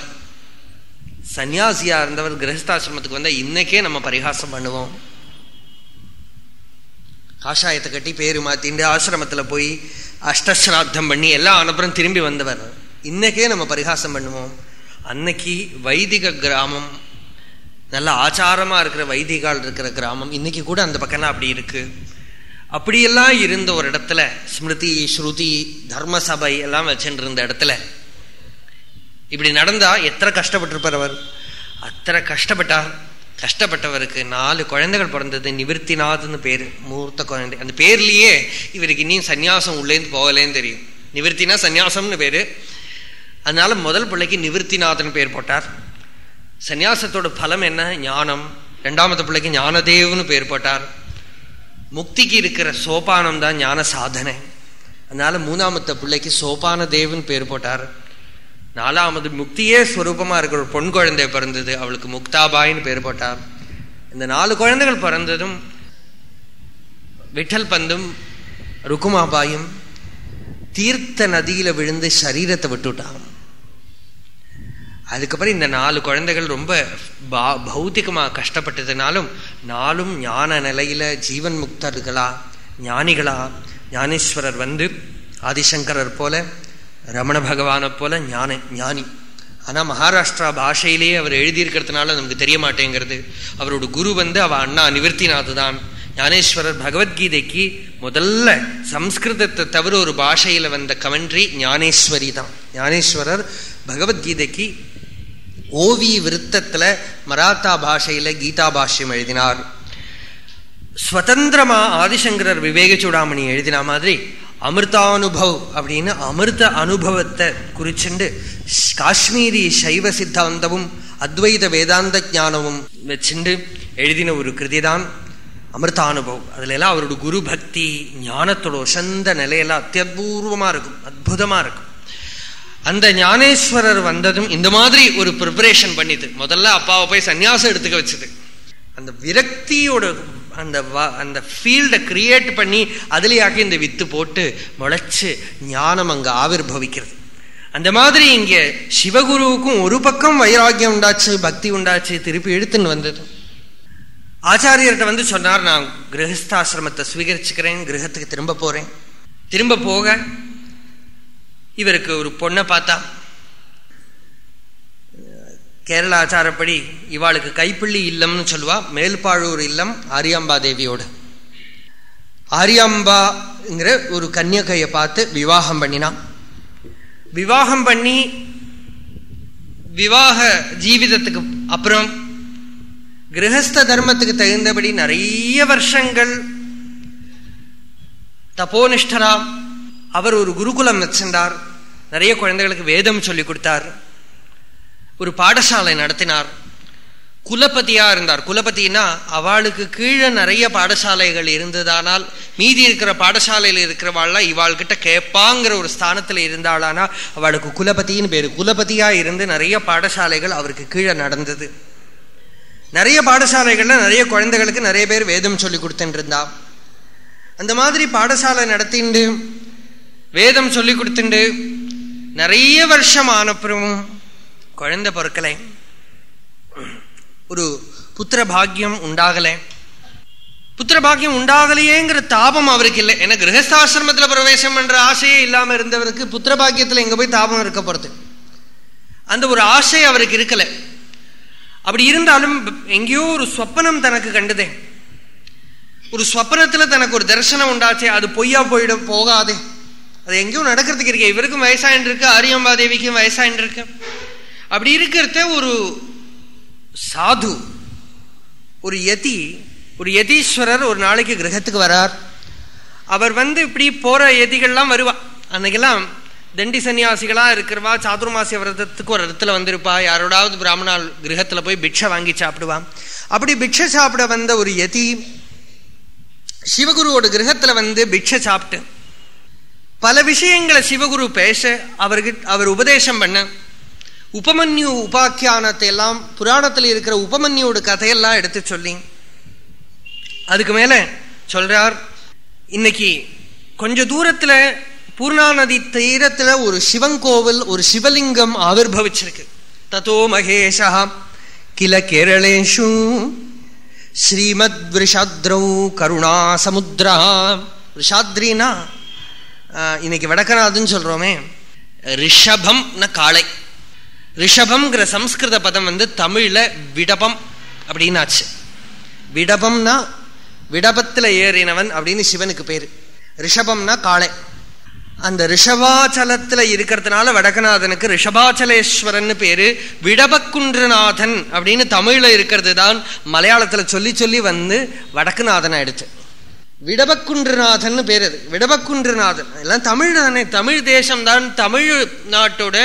Speaker 1: சன்னியாசியா இருந்தவர் கிரகஸ்தாசிரமத்துக்கு வந்தா இன்னைக்கே நம்ம பரிகாசம் பண்ணுவோம். காஷாயத்தை கட்டி பேரு மாத்திண்டு ஆசிரமத்தில் போய் அஷ்டஸ்ராத்தம் பண்ணி எல்லாம் அனுப்புறம் திரும்பி வந்தவர். இன்னைக்கே நம்ம பரிகாசம் பண்ணுவோம். அன்னைக்கு வைதிக கிராமம் நல்ல ஆச்சாரமா இருக்கிற வைதிகால் இருக்கிற கிராமம் இன்னைக்கு கூட அந்த பக்கம்லாம் அப்படி இருக்கு. அப்படியெல்லாம் இருந்த ஒரு இடத்துல ஸ்மிருதி ஸ்ருதி தர்ம சபை எல்லாம் வச்சுட்டு இருந்த இடத்துல இப்படி நடந்தா எத்தனை கஷ்டப்பட்டிருப்பார் அவர்? அத்தனை கஷ்டப்பட்டார் கஷ்டப்பட்டவருக்கு நாலு குழந்தைகள் பிறந்தது நிவர்த்திநாத்னு பேர் மூர்த்த குழந்தை. அந்த பேர்லேயே இவருக்கு இன்னும் சன்னியாசம் உள்ளேந்து போகலேன்னு தெரியும். நிவர்த்தினா சன்னியாசம்னு பேர். அதனால முதல் பிள்ளைக்கு நிவர்த்திநாதன் பேர் போட்டார். சன்னியாசத்தோட பலம் என்ன? ஞானம். ரெண்டாமது பிள்ளைக்கு ஞானதேவ்னு பேர் போட்டார். முக்திக்கு இருக்கிற சோபானம் தான் ஞான சாதனை. அதனால மூணாமத்த பிள்ளைக்கு சோபான தேவன் பேர் போட்டார். நாலாவது முக்தியே ஸ்வரூபமா இருக்கிற ஒரு பொன் குழந்தை பிறந்தது அவளுக்கு முக்தாபாயின்னு பேர் போட்டார். இந்த நாலு குழந்தைகள் பிறந்ததும் விட்டல் பந்தும் ருக்குமாபாயும் தீர்த்த நதியில விழுந்து சரீரத்தை விட்டுட்டான் அதுக்கப்புறம் இந்த நாலு குழந்தைகள் ரொம்ப பா பௌத்திகமாக கஷ்டப்பட்டதுனாலும் நாளும் ஞான நிலையில் ஜீவன் முக்தர்களா ஞானிகளா ஞானேஸ்வரர் வந்து ஆதிசங்கரர் போல ரமண பகவானை போல ஞான ஞானி. ஆனால் மகாராஷ்டிரா பாஷையிலேயே அவர் எழுதியிருக்கிறதுனால நமக்கு தெரிய மாட்டேங்கிறது. அவரோட குரு வந்து அவ அண்ணா நிவர்த்திநாத் தான் ஞானேஸ்வரர் பகவத்கீதைக்கு முதல்ல சம்ஸ்கிருதத்தை தவிர ஒரு பாஷையில் வந்த கமெண்ட்ரி ஞானேஸ்வரி தான். ஞானேஸ்வரர் பகவத்கீதைக்கு ஓவி விருத்தத்துல மராத்தா பாஷையில கீதா பாஷ்யம் எழுதினார். ஸ்வதந்திரமா ஆதிசங்கரர் விவேக சூடாமணி எழுதின மாதிரி அமிர்தானுபவ் அப்படின்னு அமிர்த அனுபவத்தை குறிச்சுண்டு காஷ்மீரி சைவ சித்தாந்தமும் அத்வைத வேதாந்த ஞானமும் வச்சுண்டு எழுதின ஒரு கிருதிதான் அமிர்தானுபவ். அதுல எல்லாம் அவரோட குரு பக்தி ஞானத்தோட உசந்த நிலையெல்லாம் அத்தியபூர்வமா இருக்கும் அற்புதமா இருக்கும். அந்த ஞானேஸ்வரர் வந்ததும் இந்த மாதிரி ஒரு ப்ரிப்பரேஷன் பண்ணிது. முதல்ல அப்பாவை போய் சன்னியாசம் எடுத்துக்க வச்சுது. அந்த விரக்தியோட அந்த அந்த ஃபீல்டை கிரியேட் பண்ணி அதுலேயாக்கி இந்த வித்து போட்டு முளைச்சு ஞானம் அங்கே ஆவிர்வவிக்கிறது அந்த மாதிரி இங்கே சிவகுருவுக்கும் ஒரு பக்கம் வைராக்கியம் உண்டாச்சு பக்தி உண்டாச்சு திருப்பி எடுத்துன்னு வந்தது. ஆச்சாரியர்கிட்ட வந்து சொன்னார் நான் கிரகஸ்தாசிரமத்தை ஸ்வீகரிச்சுக்கிறேன் கிரகத்துக்கு திரும்ப போகிறேன் திரும்ப போக இவருக்கு ஒரு பொண்ணை பார்த்தா. கேரள ஆச்சாரப்படி இவாளுக்கு கைப்பிள்ளி இல்லம்னு சொல்லுவா. மேல்பாழூர் இல்லம் ஆரியாம்பா தேவியோட. ஆரியாம்பாங்கிற ஒரு கன்னியகையை பார்த்து விவாகம் பண்ணினான் விவாகம் பண்ணி விவாக ஜீவிதத்துக்கு அப்புறம் கிரகஸ்த தர்மத்துக்கு தகுந்தபடி நிறைய வருஷங்கள் தபோனிஷ்டராம் அவர் ஒரு குருகுலம் வச்சிருந்தார். நிறைய குழந்தைகளுக்கு வேதம் சொல்லி கொடுத்தார். ஒரு பாடசாலை நடத்தினார். குலபதியாக இருந்தார். குலபதினா அவளுக்கு கீழே நிறைய பாடசாலைகள் இருந்ததானால் மீதி இருக்கிற பாடசாலையில் இருக்கிறவாள்லாம் இவாள்கிட்ட கேட்பாங்கிற ஒரு ஸ்தானத்தில் இருந்தாளானா அவளுக்கு குலபதின்னு பேர். குலபதியாக இருந்து நிறைய பாடசாலைகள் அவருக்கு கீழே நடந்தது. நிறைய பாடசாலைகளில் நிறைய குழந்தைகளுக்கு நிறைய பேர் வேதம் சொல்லி கொடுத்துட்டு இருந்தா. அந்த மாதிரி பாடசாலை நடத்திண்டு வேதம் சொல்லி கொடுத்துண்டு நிறைய வருஷம் ஆனப்புறமும் குழந்தை பொறுக்கலை. ஒரு புத்திர பாக்கியம் உண்டாகலை. புத்திர பாக்கியம் உண்டாகலையேங்கிற தாபம் அவருக்கு இல்லை. ஏன்னா கிரகஸ்தாசிரமத்தில் பிரவேசம் என்ற ஆசையே இல்லாமல் இருந்தவருக்கு புத்திர பாக்கியத்தில் எங்கே போய் தாபம் இருக்க போகிறது அந்த ஒரு ஆசை அவருக்கு இருக்கலை. அப்படி இருந்தாலும் எங்கேயோ ஒரு சொப்பனம் தனக்கு கண்டுதே. ஒரு சொப்பனத்தில் தனக்கு ஒரு தரிசனம் உண்டாச்சே. அது பொய்யா போயிட போகாதே. அது எங்கேயும் நடக்கிறதுக்கு இருக்கு. இவருக்கும் வயசாயின் இருக்கு ஆரியம்பாதேவிக்கும் வயசாயின் இருக்கு அப்படி இருக்கிறத ஒரு சாது ஒரு யதி ஒரு யதீஸ்வரர் ஒரு நாளைக்கு கிரகத்துக்கு வரார். அவர் வந்து இப்படி போற யதிகள்லாம் வருவா. அன்னைக்கெல்லாம் தண்டி சன்னியாசிகளா இருக்கிறவா சாதுர்மாசிய விரதத்துக்கு ஒரு இடத்துல வந்திருப்பா. யாரோடாவது பிராமணால் கிரகத்துல போய் பிக்ஷை வாங்கி சாப்பிடுவான் அப்படி பிக்ஷை சாப்பிட வந்த ஒரு யதி சிவகுருவோட கிரகத்துல வந்து பிக்ஷை சாப்பிட்டு பல விஷயங்களை சிவகுரு பேச அவருக்கு அவர் உபதேசம் பண்ண உபமன்யு உபாக்கியானத்தை எல்லாம் புராணத்தில் இருக்கிற உபமன்யோட கதையெல்லாம் எடுத்து சொல்லி அதுக்கு மேல சொல்றார் இன்னைக்கு கொஞ்ச தூரத்துல பூர்ணா நதி தீரத்துல ஒரு சிவங்கோவில் ஒரு சிவலிங்கம் ஆவிர்வவிச்சிருக்கு தத்தோ மகேஷா கில கேரளேஷு ஸ்ரீமத் விஷாத்ரௌ கருணா சமுத்ரா விஷாத்ரினா இன்னைக்கு வடக்கநாதுன்னு சொல்றோமே. ரிஷபம்ன காளை. ரிஷபம்ங்கிற சம்ஸ்கிருத பதம் வந்து தமிழ்ல விடபம் அப்படின்னாச்சு. விடபம்னா விடபத்துல ஏறினவன் அப்படின்னு சிவனுக்கு பேரு. ரிஷபம்னா காளை. அந்த ரிஷபாச்சலத்துல இருக்கிறதுனால வடகநாதனுக்கு ரிஷபாச்சலேஸ்வரன் பேரு. விடபக்குன்றநாதன் அப்படின்னு தமிழ்ல இருக்கிறது தான் மலையாளத்துல சொல்லி சொல்லி வந்து வடக்குநாதன் ஆயிடுச்சு விடபக்குன்றுநாதன் பேர் அது. விடபக்குன்றுநாதன். எல்லாம் தமிழ் தானே தமிழ் தேசம்தான் தமிழ் நாட்டோட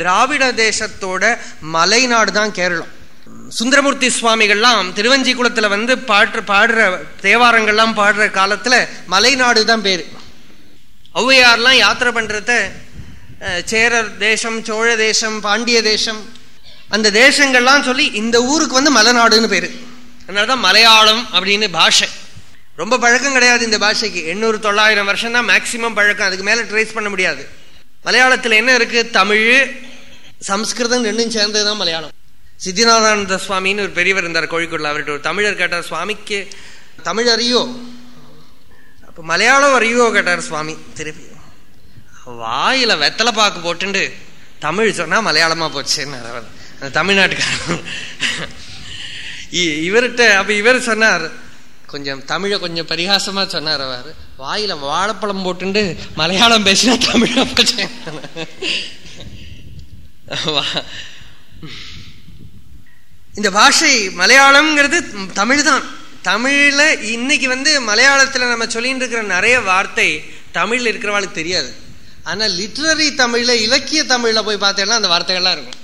Speaker 1: திராவிட தேசத்தோட மலைநாடு தான் கேரளம். சுந்தரமூர்த்தி சுவாமிகள்லாம் திருவஞ்சி குளத்தில் வந்து பாடுற பாடுற தேவாரங்கள்லாம் பாடுற காலத்தில் மலைநாடு தான் பேர். ஔவையார்லாம் யாத்திரை பண்ணுறத சேரர் தேசம் சோழ தேசம் பாண்டிய தேசம் அந்த தேசங்கள்லாம் சொல்லி இந்த ஊருக்கு வந்து மலைநாடுன்னு பேர். அதனால தான் மலையாளம் அப்படின்னு பாஷை. ரொம்ப பழக்கம் கிடையாது இந்த பாஷைக்கு. எண்ணூறு தொள்ளாயிரம் வருஷம் தான் மேக்சிமம் பழக்கம். அதுக்கு மேலே ட்ரேஸ் பண்ண முடியாது. மலையாளத்தில் என்ன இருக்கு? தமிழ் சம்ஸ்கிருதம் ரெண்டும் சேர்ந்ததுதான் மலையாளம். சித்திநாதானந்த சுவாமின்னு ஒரு பெரியவர் இருந்தார் கோழிக்கோடில் அவர்கிட்ட ஒரு தமிழர் கேட்டார் சுவாமிக்கு தமிழ் அறியோ? அப்போ மலையாளம் அறியோ கேட்டார் சுவாமி. திருப்பி வாயில வெத்தலை பாக்கு போட்டுண்டு தமிழ் சொன்னா மலையாளமா போச்சுன்னு அந்த தமிழ்நாட்டுக்காரன் இவர்கிட்ட அப்ப இவர் சொன்னார் கொஞ்சம் தமிழை கொஞ்சம் பரிகாசமா சொன்னார் அவர். வாயில வாழைப்பழம் போட்டுண்டு மலையாளம் பேசினா தமிழா இந்த பாஷை மலையாளம்ங்கிறது தமிழ் தான் தமிழில் இன்னைக்கு வந்து மலையாளத்துல நம்ம சொல்லிட்டு இருக்கிற நிறைய வார்த்தை தமிழ்ல இருக்கிறவாளுக்கு தெரியாது. ஆனால் லிட்ரரி தமிழில் இலக்கிய தமிழில் போய் பார்த்தேன்னா அந்த வார்த்தைகள்லாம் இருக்கும்.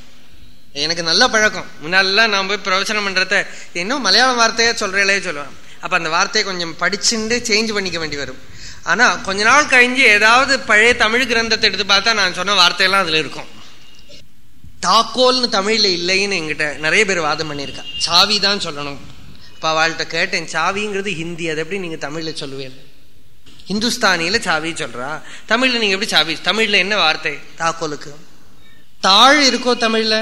Speaker 1: எனக்கு நல்ல பழக்கம். முன்னாலெல்லாம் நான் போய் பிரவச்சனம் பண்ணுறத இன்னும் மலையாளம் வார்த்தையாக சொல்றேளே சொல்லுவேன் அப்போ அந்த வார்த்தையை கொஞ்சம் படிச்சுட்டு சேஞ்ச் பண்ணிக்க வேண்டி வரும். ஆனால் கொஞ்ச நாள் கழிஞ்சு ஏதாவது பழைய தமிழ் கிரந்தத்தை எடுத்து பார்த்தா நான் சொன்ன வார்த்தையெல்லாம் அதில் இருக்கும். தாக்கோல்னு தமிழில் இல்லைன்னு எங்கிட்ட நிறைய பேர் வாதம் பண்ணியிருக்கா. சாவி தான் சொல்லணும். இப்போ அவள்கிட்ட கேட்டேன் சாவிங்கிறது ஹிந்தி அது எப்படி நீங்கள் தமிழில் சொல்லுவேன் ஹிந்துஸ்தானியில் சாவி சொல்கிறா தமிழில் நீங்கள் எப்படி சாவி தமிழில் என்ன வார்த்தை? தாக்கோலுக்கு. தாழ் இருக்கோ தமிழில்?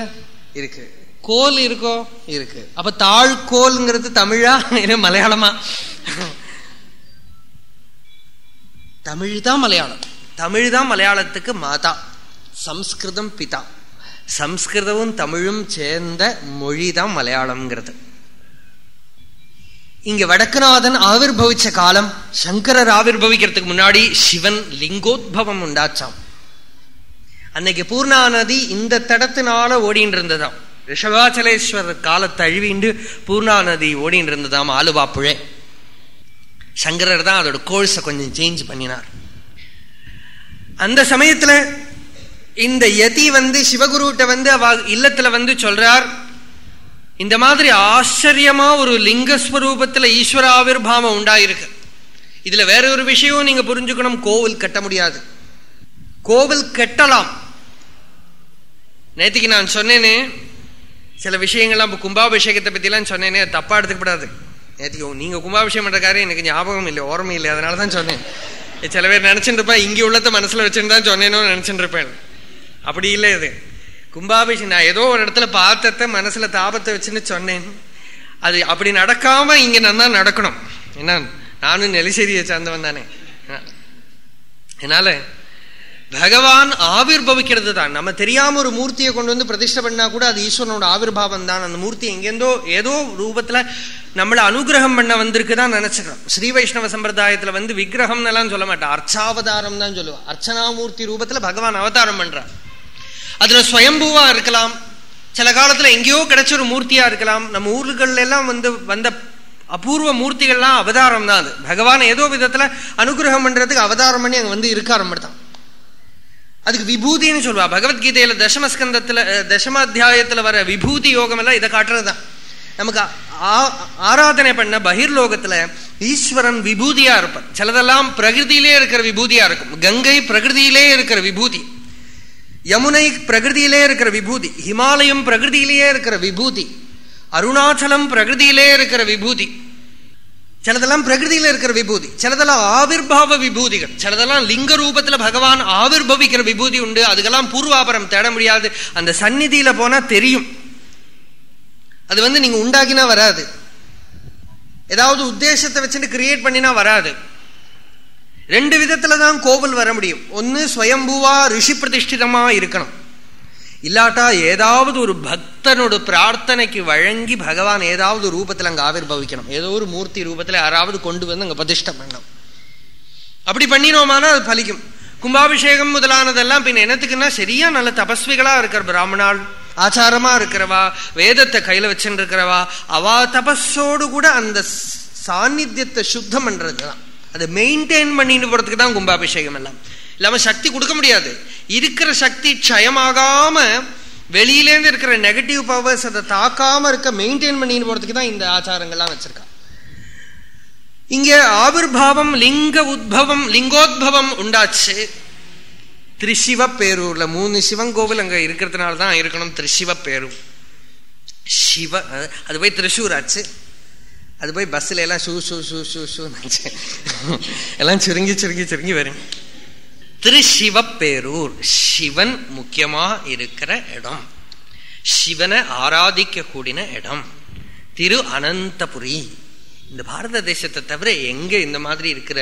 Speaker 1: இருக்கு. கோல் இருக்கோ? இருக்கு. அப்ப தாழ் கோல்ங்கிறது தமிழா? என்ன மலையாளமா? தமிழ் தான் மலையாளம். தமிழ் தான் மலையாளத்துக்கு மாதா. சம்ஸ்கிருதம் பிதா. சம்ஸ்கிருதமும் தமிழும் சேர்ந்த மொழி தான் மலையாளம்ங்கிறது. இங்க வடக்குநாதன் ஆவிர்வவிச்ச காலம் சங்கரர் ஆவிர்வவிக்கிறதுக்கு முன்னாடி சிவன் லிங்கோத்பவம் உண்டாச்சாம். அன்னைக்கு பூர்ணா நதி இந்த தடத்தினால ஓடின்னு இருந்ததாம். ரிஷபாச்சலேஸ்வரர் காலத்தை அழிவிண்டு பூர்ணா நதி ஓடின்னு இருந்ததாம் ஆலுவா புழை சங்கரர் தான் அதோட கோഴ്ஸை கொஞ்சம் சேஞ்ச் பண்ணினார். அந்த சமயத்தில் இந்த யதி வந்து சிவகுருட்ட வந்து அவ இல்லத்தில் வந்து சொல்றார் இந்த மாதிரி ஆச்சரியமா ஒரு லிங்கஸ்வரூபத்தில் ஈஸ்வர ஆவிர்வாவம் உண்டாயிருக்கு. இதுல வேற ஒரு விஷயம் நீங்க புரிஞ்சுக்கணும் கோவில் கட்ட முடியாது. கோவில் கட்டலாம். நேற்றுக்கு நான் சொன்னேன்னு சில விஷயங்கள்லாம் இப்போ கும்பாபிஷேகத்தை பற்றிலாம் சொன்னேனே தப்பாக எடுத்துக்கப்படாது. நேற்றுக்கு நீங்கள் கும்பாபிஷேகம் பண்ற காரியம் எனக்கு ஞாபகம் இல்லை ஓரமும் இல்லை அதனால தான் சொன்னேன் சில பேர் நினைச்சிட்டு இருப்பேன் இங்கே உள்ளத்தை மனசில் வச்சுட்டு தான் சொன்னேனோ நினைச்சிட்டு இருப்பேன் அப்படி இல்லை இது. கும்பாபிஷேகம் நான் ஏதோ ஒரு இடத்துல பார்த்தத மனசில் தாபத்தை வச்சுன்னு சொன்னேன். அது அப்படி நடக்காமல் இங்கே நல்லா நடக்கணும். என்ன? நானும் நெலிசேரியை சார்ந்தவன் தானே. என்னால பகவான் ஆவிர்வவிக்கிறது தான். நம்ம தெரியாம ஒரு மூர்த்தியை கொண்டு வந்து பிரதிஷ்டை பண்ணா கூட அது ஈஸ்வரனோட ஆவிர்வாவம் தான். அந்த மூர்த்தி எங்கேருந்தோ ஏதோ ரூபத்துல நம்மளை அனுகிரகம் பண்ண வந்திருக்குதான் நினைச்சுக்கிறோம். ஸ்ரீ வைஷ்ணவ சம்பிரதாயத்துல வந்து விக்கிரகம் எல்லாம் சொல்ல மாட்டேன் அர்ச்சாவதாரம் தான் சொல்லுவா அர்ச்சனாமூர்த்தி ரூபத்துல பகவான் அவதாரம் பண்றார். அதுல ஸ்வயம்பூவா இருக்கலாம். சில காலத்துல எங்கேயோ கிடைச்ச ஒரு மூர்த்தியா இருக்கலாம். நம்ம ஊர்கள்ல எல்லாம் வந்து வந்த அபூர்வ மூர்த்திகள்லாம் அவதாரம் தான் அது. பகவான் ஏதோ விதத்துல அனுகிரகம் பண்றதுக்கு அவதாரம் பண்ணி அங்க வந்து இருக்கார மாதிரி தான் அதுக்கு விபூதின்னு சொல்லுவா. பகவத்கீதையில தசமஸ்கந்தத்துல அஹ், தசமாத்தியாயத்துல வர விபூதி யோகம் எல்லாம் இதை காட்டுறதுதான். நமக்கு ஆ- ஆராதனை பண்ண பகிர்லோகத்துல ஈஸ்வரன் விபூதியா இருப்பார் சிலதெல்லாம் பிரகிருதியிலே இருக்கிற விபூதியா இருக்கும். கங்கை பிரகிருதியிலே இருக்கிற விபூதி. யமுனை பிரகிருதியிலே இருக்கிற விபூதி. ஹிமாலயம் பிரகிருதியிலேயே இருக்கிற விபூதி. அருணாச்சலம் பிரகிருதியிலே இருக்கிற விபூதி. சிலதெல்லாம் பிரகிருதியில இருக்கிற விபூதி சிலதெல்லாம் ஆவிர்பாவ விபூதிகள் சிலதெல்லாம் லிங்க ரூபத்துல பகவான் ஆவிர்பவிக்கிற விபூதி உண்டு. அதுக்கெல்லாம் பூர்வாபரம் தேட முடியாது. அந்த சந்நிதியில போனா தெரியும். அது வந்து நீங்க உண்டாக்கினா வராது. ஏதாவது உத்தேசத்தை வச்சுட்டு கிரியேட் பண்ணினா வராது. ரெண்டு விதத்தில் தான் கோவில் வர முடியும். ஒன்னு ஸ்வயம்பூவா ரிஷி பிரதிஷ்டிதமா இருக்கணும். இல்லாட்டா ஏதாவது ஒரு பக்தனோட பிரார்த்தனைக்கு வழங்கி பகவான் ஏதாவது ரூபத்தில் ரூபத்துல அங்க ஆவிர்பவிக்கணும். ஏதோ ஒரு மூர்த்தி ரூபத்தில் யாராவது கொண்டு வந்து அங்க பிரதிஷ்டை பண்ணணும். அப்படி பண்ணினோமானா அது பலிக்கும். கும்பாபிஷேகம் முதலானதெல்லாம் பின் என்னத்துக்குன்னா சரியா நல்ல தபஸ்விகளா இருக்கிற பிராமணாள் ஆச்சாரமா இருக்கிறவா வேதத்தை கையில வச்சுட்டு இருக்கிறவா அவா தபஸோடு கூட அந்த சாநித்தியத்தை சுத்தம் பண்றதுதான். அதை மெயின்டைன் பண்ணிட்டு போகிறதுக்கு தான் கும்பாபிஷேகம் எல்லாம். இல்லாமல் சக்தி கொடுக்க முடியாது. இருக்கிற சக்தி க்ஷயமாகாம வெளியிலேருந்து இருக்கிற நெகட்டிவ் பவர்ஸ் அதை தாக்காம இருக்க மெயின்டைன் பண்ணின்னு போறதுக்கு தான் இந்த ஆச்சாரங்கள்லாம் வச்சிருக்கா இங்கே ஆவிர்பாவம் லிங்க உத்பவம் லிங்கோத்பவம் உண்டாச்சு. திரிசிவ பேரூர்ல மூணு சிவன் கோவில் அங்க இருக்கிறதுனால தான் இருக்கணும் திரிசிவ பேரூர். சிவ அது போய் திரிசூர் ஆச்சு அது போய் பஸ்ல எல்லாம் shoe shoe shoe shoe shoe எல்லாம் சுருங்கி சுருங்கி சுருங்கி வரும் திருசிவப்பேரூர் சிவன் முக்கியமாக இருக்கிற இடம். சிவனை ஆராதிக்க கூடின இடம். திரு அனந்தபுரி. இந்த பாரத தேசத்தை தவிர எங்க இந்த மாதிரி இருக்கிற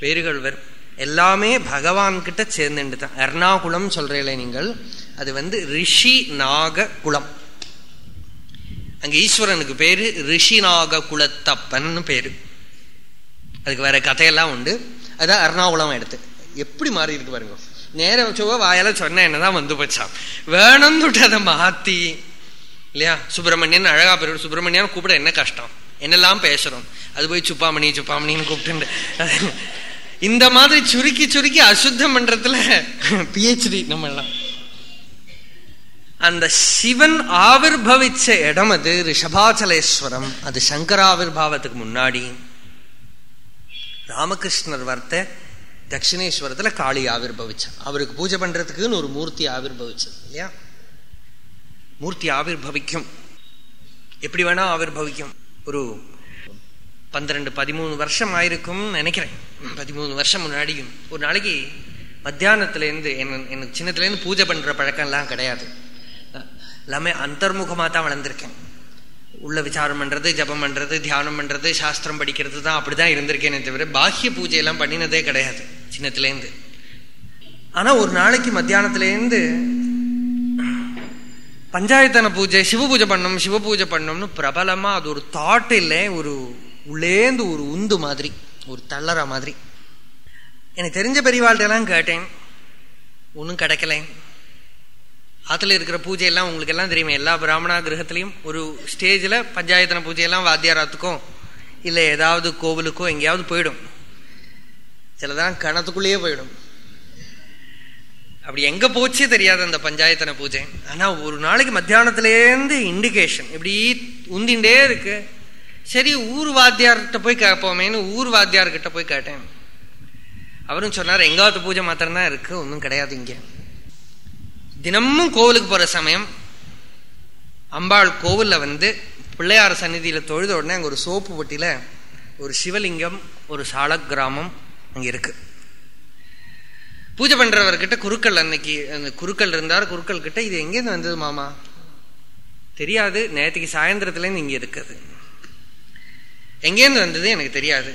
Speaker 1: பேர்கள் வரும் எல்லாமே பகவான்கிட்ட சேர்ந்துட்டு தான் எர்ணாகுளம் சொல்றீங்களே நீங்கள். அது வந்து ரிஷி நாக குளம் அங்கே ஈஸ்வரனுக்கு பேரு ரிஷிநாக குலத்தப்பன் பேரு. அதுக்கு வேற கதையெல்லாம் உண்டு. அதான் எர்ணாகுளம் எடுத்து. எப்படி மாறி இருக்கு பாருங்க. நேரம் சுவ வாயால சொன்ன என்னதான் வந்து போச்சாம். வேணும்னுட்டு அதை மாத்தி. இல்லையா? சுப்பிரமணியன் அழகா பெரு சுப்பிரமணியன் கூப்பிட என்ன கஷ்டம்? என்னெல்லாம் பேசுறோம்? அது போய் சுப்பாமணி சுப்பாமணின்னு கூப்பிட்டு இந்த மாதிரி சுருக்கி சுருக்கி அசுத்தம் பண்றதுல பிஹெச்டி நம்ம எல்லாம் அந்த சிவன் ஆவிர்பவிச்ச இடம் அது ரிஷபாச்சலேஸ்வரம். அது சங்கராவிர்பாவத்துக்கு முன்னாடி. ராமகிருஷ்ணர் வர்த்த தட்சிணேஸ்வரத்துல காளி ஆவிர்பவிச்சார் அவருக்கு பூஜை பண்றதுக்குன்னு ஒரு மூர்த்தி ஆவிர்பவிச்சது இல்லையா? மூர்த்தி ஆவிர்பவிக்கும். எப்படி வேணா ஆவிர்பவிக்கும். ஒரு பன்னிரண்டு பதிமூணு வருஷம் ஆயிருக்கும் நினைக்கிறேன். பதிமூணு வருஷம் முன்னாடியும். ஒரு நாளைக்கு மத்தியானத்துல இருந்து எனக்கு சின்னத்துல இருந்து பூஜை பண்ற பழக்கம்லாம் கிடையாது. எல்லாமே அந்தர்முகமாக தான் வளர்ந்துருக்கேன். உள்ள விசாரம் பண்ணுறது ஜபம் பண்ணுறது தியானம் பண்ணுறது சாஸ்திரம் படிக்கிறது தான் அப்படிதான் இருந்திருக்கேனே தவிர பாஹ்ய பூஜை எல்லாம் பண்ணினதே கிடையாது சின்னத்துலேருந்து ஆனால் ஒரு நாளைக்கு மத்தியானத்துலேருந்து பஞ்சாயத்தன பூஜை சிவ பூஜை பண்ணணும் சிவ பூஜை பண்ணோம்னு பிரபலமாக அது ஒரு தாட் இல்லை ஒரு உள்ளேந்து ஒரு உந்து மாதிரி ஒரு தள்ளற மாதிரி. எனக்கு தெரிஞ்ச பெரியவாழ்கிட்டலாம் கேட்டேன். ஒன்றும் கிடைக்கல. அதில் இருக்கிற பூஜையெல்லாம் உங்களுக்கு எல்லாம் தெரியுமே. எல்லா பிராமணா கிரகத்திலையும் ஒரு ஸ்டேஜில் பஞ்சாயத்தன பூஜையெல்லாம் வாத்தியாராத்துக்கும் இல்லை ஏதாவது கோவிலுக்கோ எங்கேயாவது போயிடும். சிலதான் கணத்துக்குள்ளேயே போயிடும். அப்படி எங்கே போச்சே தெரியாது அந்த பஞ்சாயத்தன பூஜை. ஆனால் ஒரு நாளைக்கு மத்தியானத்துலேருந்து இண்டிகேஷன் இப்படி உந்திண்டே இருக்கு. சரி ஊர் வாத்தியார்கிட்ட போய் கேட்போமேன்னு ஊர் வாத்தியார்கிட்ட போய் கேட்டேன். அவரும் சொன்னார் எங்காவது பூஜை மாத்திரம்தான் இருக்கு. ஒன்றும் கிடையாது இங்கே. தினமும் கோவிலுக்கு போகிற சமயம் அம்பாள் கோவிலில் வந்து பிள்ளையார் சந்நிதியில் தொழுத உடனே அங்கே ஒரு சோப்பு பொட்டியில் ஒரு சிவலிங்கம் ஒரு சால கிராமம் அங்கே இருக்குது பூஜை பண்ணுறவர்கிட்ட குருக்கள் அன்னைக்கு அந்த குருக்கள் இருந்தார் குருக்கள் கிட்ட இது எங்கேருந்து வந்தது மாமா? தெரியாது நேற்றுக்கு சாயந்தரத்துலேருந்து இங்கே இருக்குது எங்கேருந்து வந்தது? எனக்கு தெரியாது.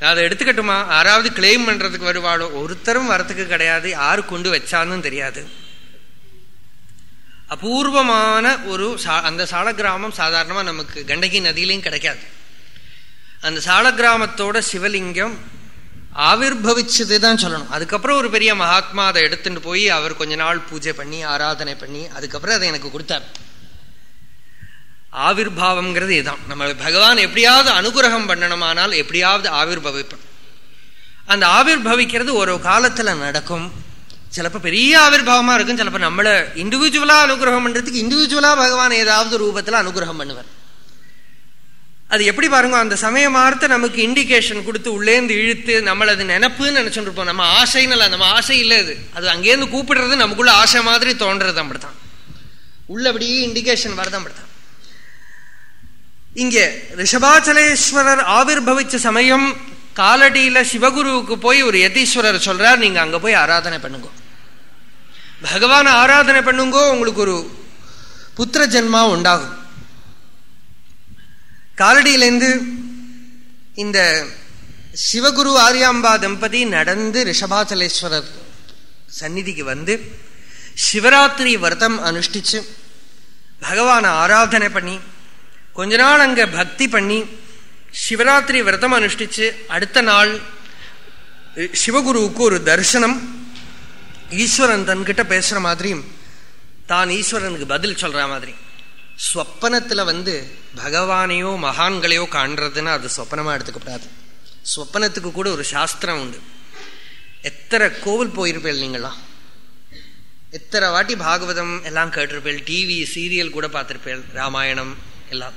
Speaker 1: அதை எடுத்துக்கட்டுமா? யாராவது கிளைம் பண்றதுக்கு வருவாளோ? ஒருத்தரும் வரத்துக்கு கிடையாது. யாரு கொண்டு வச்சான்னு தெரியாது. அபூர்வமான ஒரு அந்த சால கிராமம் சாதாரணமா நமக்கு கண்டகி நதியிலையும் கிடைக்காது. அந்த சால கிராமத்தோட சிவலிங்கம் ஆவிர்வவிச்சது தான் சொல்லணும். அதுக்கப்புறம் ஒரு பெரிய மகாத்மா அதை எடுத்துட்டு போய் அவர் கொஞ்ச நாள் பூஜை பண்ணி ஆராதனை பண்ணி அதுக்கப்புறம் அதை எனக்கு கொடுத்தார். ஆவிர்வாவம்ங்கிறது இதுதான். நம்ம பகவான் எப்படியாவது அனுகிரகம் பண்ணணுமானால் எப்படியாவது ஆவிர்வவிப்போம் அந்த ஆவிர்வவிக்கிறது ஒரு காலத்தில் நடக்கும். சிலப்போ பெரிய ஆவிர்வாவமா இருக்கும். சிலப்போ நம்மளை இண்டிவிஜுவலாக அனுகிரகம் பண்ணுறதுக்கு இண்டிவிஜுவலாக பகவான் ஏதாவது ரூபத்தில் அனுகிரகம் பண்ணுவார். அது எப்படி பாருங்க அந்த சமயமார்த்த நமக்கு இண்டிகேஷன் கொடுத்து உள்ளேந்து இழுத்து நம்மள அது நினப்புன்னு நினச்சிட்டு இருப்போம் நம்ம ஆசைன்னு இல்லை நம்ம ஆசை இல்லை அது அது அங்கேருந்து கூப்பிடுறது நமக்குள்ள ஆசை மாதிரி தோன்றது அப்படித்தான். உள்ளபடியே இண்டிகேஷன் வரதான் அப்படித்தான். இங்கே ரிஷபாச்சலேஸ்வரர் ஆவிர்வவிச்ச சமயம் காலடியில சிவகுருவுக்கு போய் ஒரு யதீஸ்வரர் சொல்றார் நீங்க அங்க போய் ஆராதனை பண்ணுங்க. பகவான ஆராதனை பண்ணுங்கோ உங்களுக்கு ஒரு புத்திர ஜென்மா உண்டாகும். காலடியிலேருந்து இந்த சிவகுரு ஆரியாம்பா தம்பதி நடந்து ரிஷபாச்சலேஸ்வரர் சந்நிதிக்கு வந்து சிவராத்திரி விரதம் அனுஷ்டிச்சு பகவானை ஆராதனை பண்ணி கொஞ்ச நாள் அங்கே பக்தி பண்ணி சிவராத்திரி விரதம் அனுஷ்டிச்சு அடுத்த நாள் சிவகுருவுக்கு ஒரு தரிசனம் ஈஸ்வரன் தன்கிட்ட பேசுகிற மாதிரியும் தான் ஈஸ்வரனுக்கு பதில் சொல்கிற மாதிரி. ஸ்வப்பனத்துல வந்து பகவானையோ மகான்களையோ காண்றதுன்னா அது சொப்பனமாக எடுத்துக்கப்படாது. சொப்பனத்துக்கு கூட ஒரு சாஸ்திரம் உண்டு. எத்தனை கோவில் போயிருப்பேள் நீங்களாம் எத்தனை வாட்டி பாகவதம் எல்லாம் கேட்டிருப்பேள் டிவி சீரியல் கூட பார்த்துருப்பேள் ராமாயணம் எல்லாம்.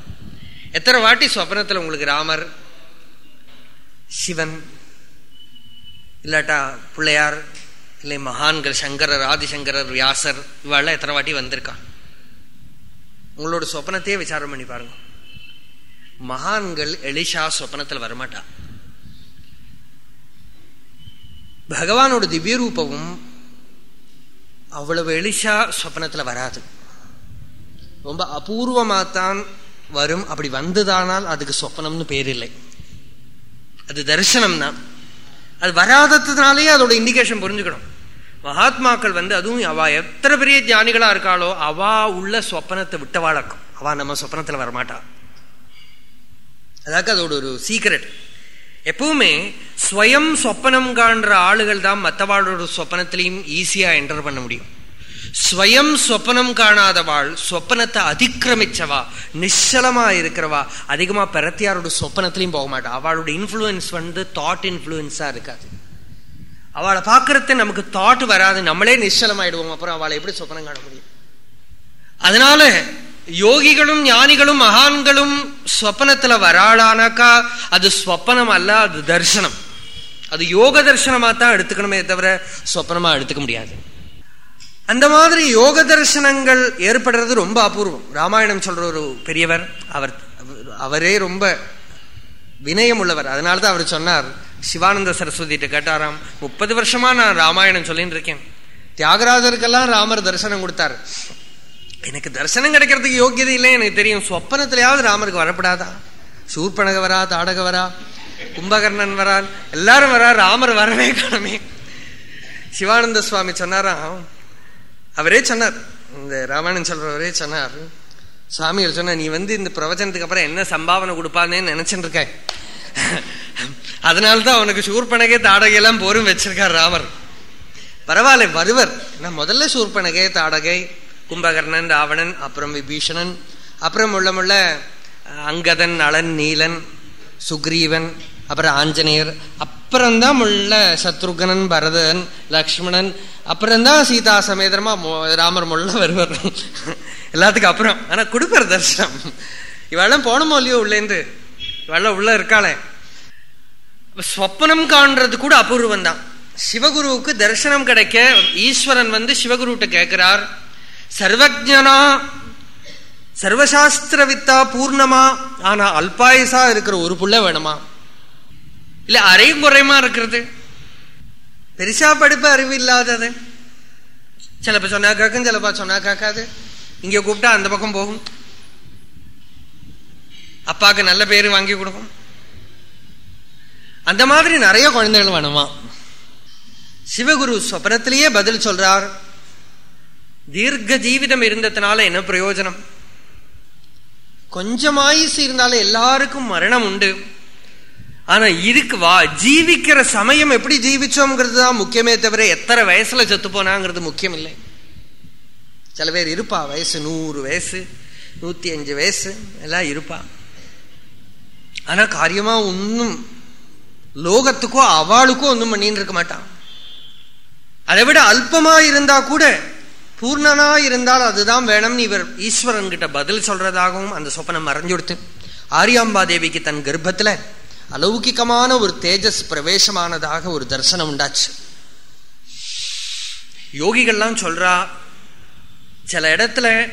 Speaker 1: எத்தனை வாட்டி சொப்னத்தில் உங்களுக்கு ராமர் சிவன் இல்லாட்டா பிள்ளையார் இல்லை மகான்கள் சங்கரர் ஆதிசங்கரர் வியாசர் இவாளெல்லாம் எத்தனை வாட்டி வந்திருக்கான்? உங்களோட சொப்னத்தையே விசாரம் பண்ணி பாருங்க. மகான்கள் எளிஷா சொப்னத்தில் வரமாட்டா. பகவானோட திவ்ய ரூபமும் அவ்வளவு எளிஷா சொப்னத்தில் வராது. ரொம்ப அபூர்வமாகத்தான் வரும். அப்படி வந்ததானால் அதுக்கு சொப்பனம்னு பேர் இல்லை அது தரிசனம் தான் அது வராததுனாலேயே அதோட இண்டிகேஷன் புரிஞ்சுக்கணும். மகாத்மாக்கள் வந்து அதுவும் அவ எத்தனை பெரிய தியானிகளா இருக்காளோ அவா உள்ள சொப்பனத்தை விட்டவாழக்கும் அவா நம்ம சொப்பனத்தில் வரமாட்டா. அதாக்க அதோட ஒரு சீக்ரெட் எப்பவுமே ஸ்வயம் சொப்பனம் காண்ற ஆளுகள் தான் மற்றவாளோட சொப்பனத்திலையும் ஈஸியாக என்டர் பண்ண முடியும். ஸ்வயம் சொப்பனம் காணாதவாள் சொப்பனத்தை அதிக்கிரமிச்சவா நிச்சலமா இருக்கிறவா. அதிகமா பெறத்தியாரோட சொப்பனத்திலையும் போக மாட்டா. அவளோட இன்ஃபுளுன்ஸ் வந்து தாட் இன்ஃபுளுன்ஸா இருக்காது. அவளை பார்க்கறது நமக்கு தாட் வராது. நம்மளே நிச்சலமாயிடுவோம். அப்புறம் அவளை எப்படி சொப்பனம் காண முடியும்? அதனால யோகிகளும் ஞானிகளும் மகான்களும் ஸ்வப்பனத்துல வராளானாக்கா அது சொப்பனம் அல்ல அது தரிசனம். அது யோக தரிசனமா தான் எடுத்துக்கணுமே தவிர சொப்பனமா எடுத்துக்க முடியாது. அந்த மாதிரி யோக தரிசனங்கள் ஏற்படுறது ரொம்ப அபூர்வம். ராமாயணம் சொல்ற ஒரு பெரியவர் அவர் அவரே ரொம்ப வினயம் உள்ளவர் அதனாலதான் அவர் சொன்னார் சிவானந்த சரஸ்வதிட்டு கேட்டாராம் முப்பது வருஷமா நான் ராமாயணம் சொல்லிட்டு இருக்கேன். தியாகராஜருக்கெல்லாம் ராமர் தரிசனம் கொடுத்தார். எனக்கு தரிசனம் கிடைக்கிறதுக்கு யோக்கியதை இல்லை எனக்கு தெரியும். சொப்பனத்திலேயாவது ராமருக்கு வரப்படாதா? சூர்பனக வரா தாடக வரா கும்பகர்ணன் வரான் எல்லாரும் வரா ராமர் வரவே காணமே. சிவானந்த சுவாமி சொன்னாராம் அவரே சொன்னார். இந்த ராமாயணம் சொல்றவரே சொன்னார் சுவாமிகள் சொன்ன நீ வந்து இந்த பிரவச்சனத்துக்கு அப்புறம் என்ன சம்பாவனை கொடுப்பான்னு நினைச்சுட்டு இருக்க. அதனால்தான் அவனுக்கு சூர்பனகை தாடகையெல்லாம் போரும் வச்சிருக்கார் ராமர். பரவாயில்ல வருவர். நான் முதல்ல சூர்பனகை தாடகை கும்பகர்ணன் ராவணன் அப்புறம் விபீஷணன் அப்புறம் உள்ள முள்ள அங்கதன் நளன் நீலன் சுக்ரீவன் அப்புறம் ஆஞ்சநேயர் அப் அப்புறம்தான் உள்ள சத்ருகனன் பரதன் லக்ஷ்மணன் அப்புறம்தான் சீதா சமேதரமா ராமர் முள்ள வருவார். எல்லாத்துக்கும் அப்புறம். ஆனா கொடுக்குற தரிசனம். இவெல்லாம் போனமோ இல்லையோ உள்ளேந்து? இவெல்லாம் உள்ள இருக்காளே. ஸ்வப்னம் காண்றது கூட அபூர்வம் தான் சிவகுருவுக்கு தரிசனம் கிடைக்க ஈஸ்வரன் வந்து சிவகுருட்ட கேட்கிறார் சர்வஜனா சர்வசாஸ்திரவித்தா பூர்ணமா ஆனா அல்பாயுசா இருக்கிற ஒரு புள்ள வேணுமா? இல்ல அறையும் குறையுமா இருக்கிறது? பெருசா படிப்பு அறிவு இல்லாதது. சிலப்ப சொன்னா கேட்கும் சிலப்பா சொன்னா கேட்காது. இங்க கூப்பிட்டா அந்த பக்கம் போகும். அப்பாவுக்கு நல்ல பேர் வாங்கி கொடுக்கும். அந்த மாதிரி நிறைய குழந்தைகள் வேணுமா? சிவகுரு சொப்னத்திலேயே பதில் சொல்றார். தீர்க்க ஜீவிதம் இருந்ததுனால என்ன பிரயோஜனம்? கொஞ்சம் ஆயுசு இருந்தாலும் எல்லாருக்கும் மரணம் உண்டு. ஆனா இதுக்கு வா ஜீவிக்கிற சமயம் எப்படி ஜீவிச்சோங்கிறது தான் முக்கியமே தவிர எத்தனை வயசுல செத்து போனாங்கிறது முக்கியம் இல்லை சில பேர் இருப்பா வயசு நூறு வயசு நூத்தி அஞ்சு வயசு எல்லாம் இருப்பா. ஆனா காரியமா ஒன்னும் லோகத்துக்கோ அவளுக்கோ ஒன்றும் பண்ணின்னு இருக்க மாட்டான். அதை விட அல்பமா இருந்தா கூட பூர்ணனா இருந்தால் அதுதான் வேணும்னு இவர் ஈஸ்வரன் கிட்ட பதில் சொல்றதாகவும் அந்த சொப்பனம் மறைஞ்சு கொடுத்து ஆரியாம்பா தேவிக்கு தன் கர்ப்பத்துல அலௌகிகமான ஒரு தேஜஸ் பிரவேசமானதாக ஒரு தரிசனம் உண்டாச்சு. யோகிகள்லாம் சொல்றா சில இடத்துல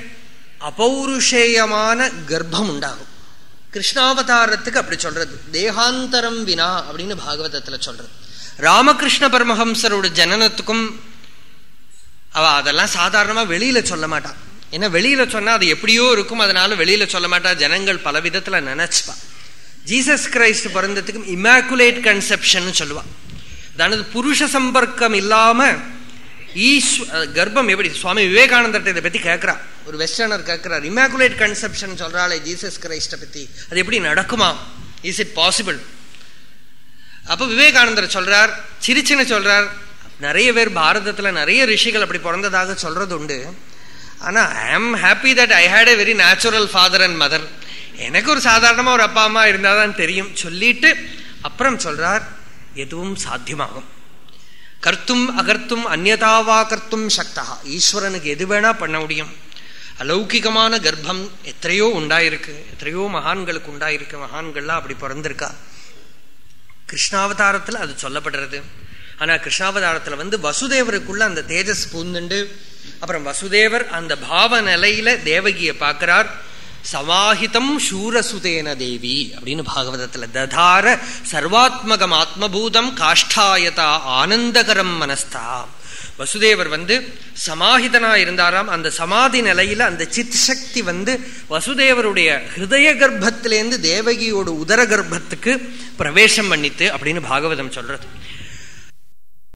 Speaker 1: அபௌருஷேயமான கர்ப்பம் உண்டாகும். கிருஷ்ணாவதாரத்துக்கு அப்படி சொல்றது. தேகாந்தரம் வினா அப்படின்னு பாகவதத்துல சொல்றது. ராமகிருஷ்ண பரமஹம்சரோட ஜனனத்துக்கும் அவ அதெல்லாம் சாதாரணமா வெளியில சொல்ல மாட்டான் ஏன்னா வெளியில சொன்னா அது எப்படியோ இருக்கும் அதனால வெளியில சொல்ல மாட்டா. ஜனங்கள் பல விதத்துல நினைச்சுப்பான் ஜீசஸ் கிரைஸ்ட் பிறந்ததுக்கும் இமாக்குலேட் கன்செப்ஷன் சொல்லுவான் தனது புருஷ சம்பர்க்கம் இல்லாம ஈஸ்வ கர்ப்பம் எப்படி? சுவாமி விவேகானந்தர்கிட்ட இதை பத்தி கேட்குறா ஒரு வெஸ்டர்னர் கேட்கிறார் இமாக்குலேட் கன்செப்ஷன் சொல்றாளே ஜீசஸ் கிரைஸ்டை பத்தி. அது எப்படி நடக்குமா? இஸ் இட் பாசிபிள் அப்போ விவேகானந்தர் சொல்றார் சிரிச்சுன்னு சொல்றார். நிறைய பேர் பாரதத்தில் நிறைய ரிஷிகள் அப்படி பிறந்ததாக சொல்றது உண்டு ஆனால் I am happy that I had a very natural father and mother எனக்கு ஒரு சாதாரணமா ஒரு அப்பா அம்மா இருந்தாதான் தெரியும். சொல்லிட்டு அப்புறம் சொல்றார் எதுவும் சாத்தியமாகும். கர்த்தும் அகர்த்தும் அந்நதாவா கர்த்தும் சக்தா ஈஸ்வரனுக்கு எது வேணா பண்ண முடியும். அலௌகிகமான கர்ப்பம் எத்தனையோ உண்டாயிருக்கு. எத்தனையோ மகான்களுக்கு உண்டாயிருக்கு. மகான்கள்லாம் அப்படி பிறந்திருக்கா. கிருஷ்ணாவதாரத்துல அது சொல்லப்படுறது. ஆனா கிருஷ்ணாவதாரத்துல வந்து வசுதேவருக்குள்ள அந்த தேஜஸ் பூந்துண்டு. அப்புறம் வசுதேவர் அந்த பாவ நிலையில தேவகியை பார்க்கிறார். சமாஹிதம் சூரசுதேன தேவி அப்படின்னு பாகவதத்துல ததார சர்வாத்மகம் ஆத்மபூதம் காஷ்டாயதா ஆனந்தகரம் மனஸ்தா. வசுதேவர் வந்து சமாஹிதனா இருந்தாராம். அந்த சமாதி நிலையில அந்த சித் சக்தி வந்து வசுதேவருடைய ஹிருதய கர்ப்பத்திலேருந்து தேவகியோட உதர கர்ப்பத்துக்கு பிரவேசம் பண்ணித்து அப்படின்னு பாகவதம் சொல்றது.